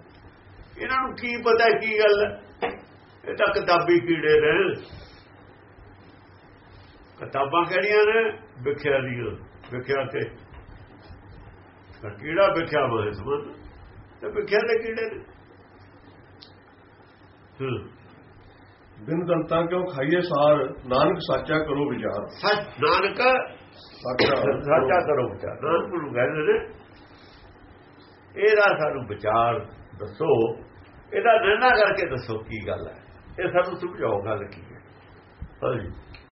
ਇਹਨਾਂ ਨੂੰ ਕੀ ਪਤਾ ਕੀ ਗੱਲ ਹੈ? ਇਹ ਤਾਂ ਕਿਤਾਬੀ ਕੀੜੇ ਨੇ। ਕਿਤਾਬਾਂ ਕਿਹੜੀਆਂ ਨੇ? ਵਿਖਿਆ ਦੀਆਂ। ਵਿਖਿਆ ਤੇ ਕੀੜਾ ਵਿਖਿਆ ਹੋਇਆ ਸਮਾਨ ਤੇ ਵਿਖਿਆ ਦੇ ਕੀੜੇ ਨੇ। ਹੂੰ। ਬਿਨ ਦੰਤਾਂ ਕਿਉ ਖਾਈਏ ਸਾਰ? ਨਾਨਕ ਸਾਚਾ ਕਰੋ ਵਿਚਾਰ। ਸੱਚ ਨਾਨਕ ਸਾਚਾ ਸਾਚਾ ਕਰੋ ਵਿਚਾਰ। ਨਾਨਕ ਨੂੰ ਕਹਿੰਦੇ ਨੇ ਇਹਦਾ ਸਾਨੂੰ ਵਿਚਾਰ ਦੱਸੋ। ਇਹਦਾ ਨਿਰਣਾ ਕਰਕੇ ਦੱਸੋ ਕੀ ਗੱਲ ਹੈ। ਇਹ ਸਾਨੂੰ ਸਮਝਾਓ ਗੱਲ ਕੀ ਹੈ। ਹਾਂਜੀ।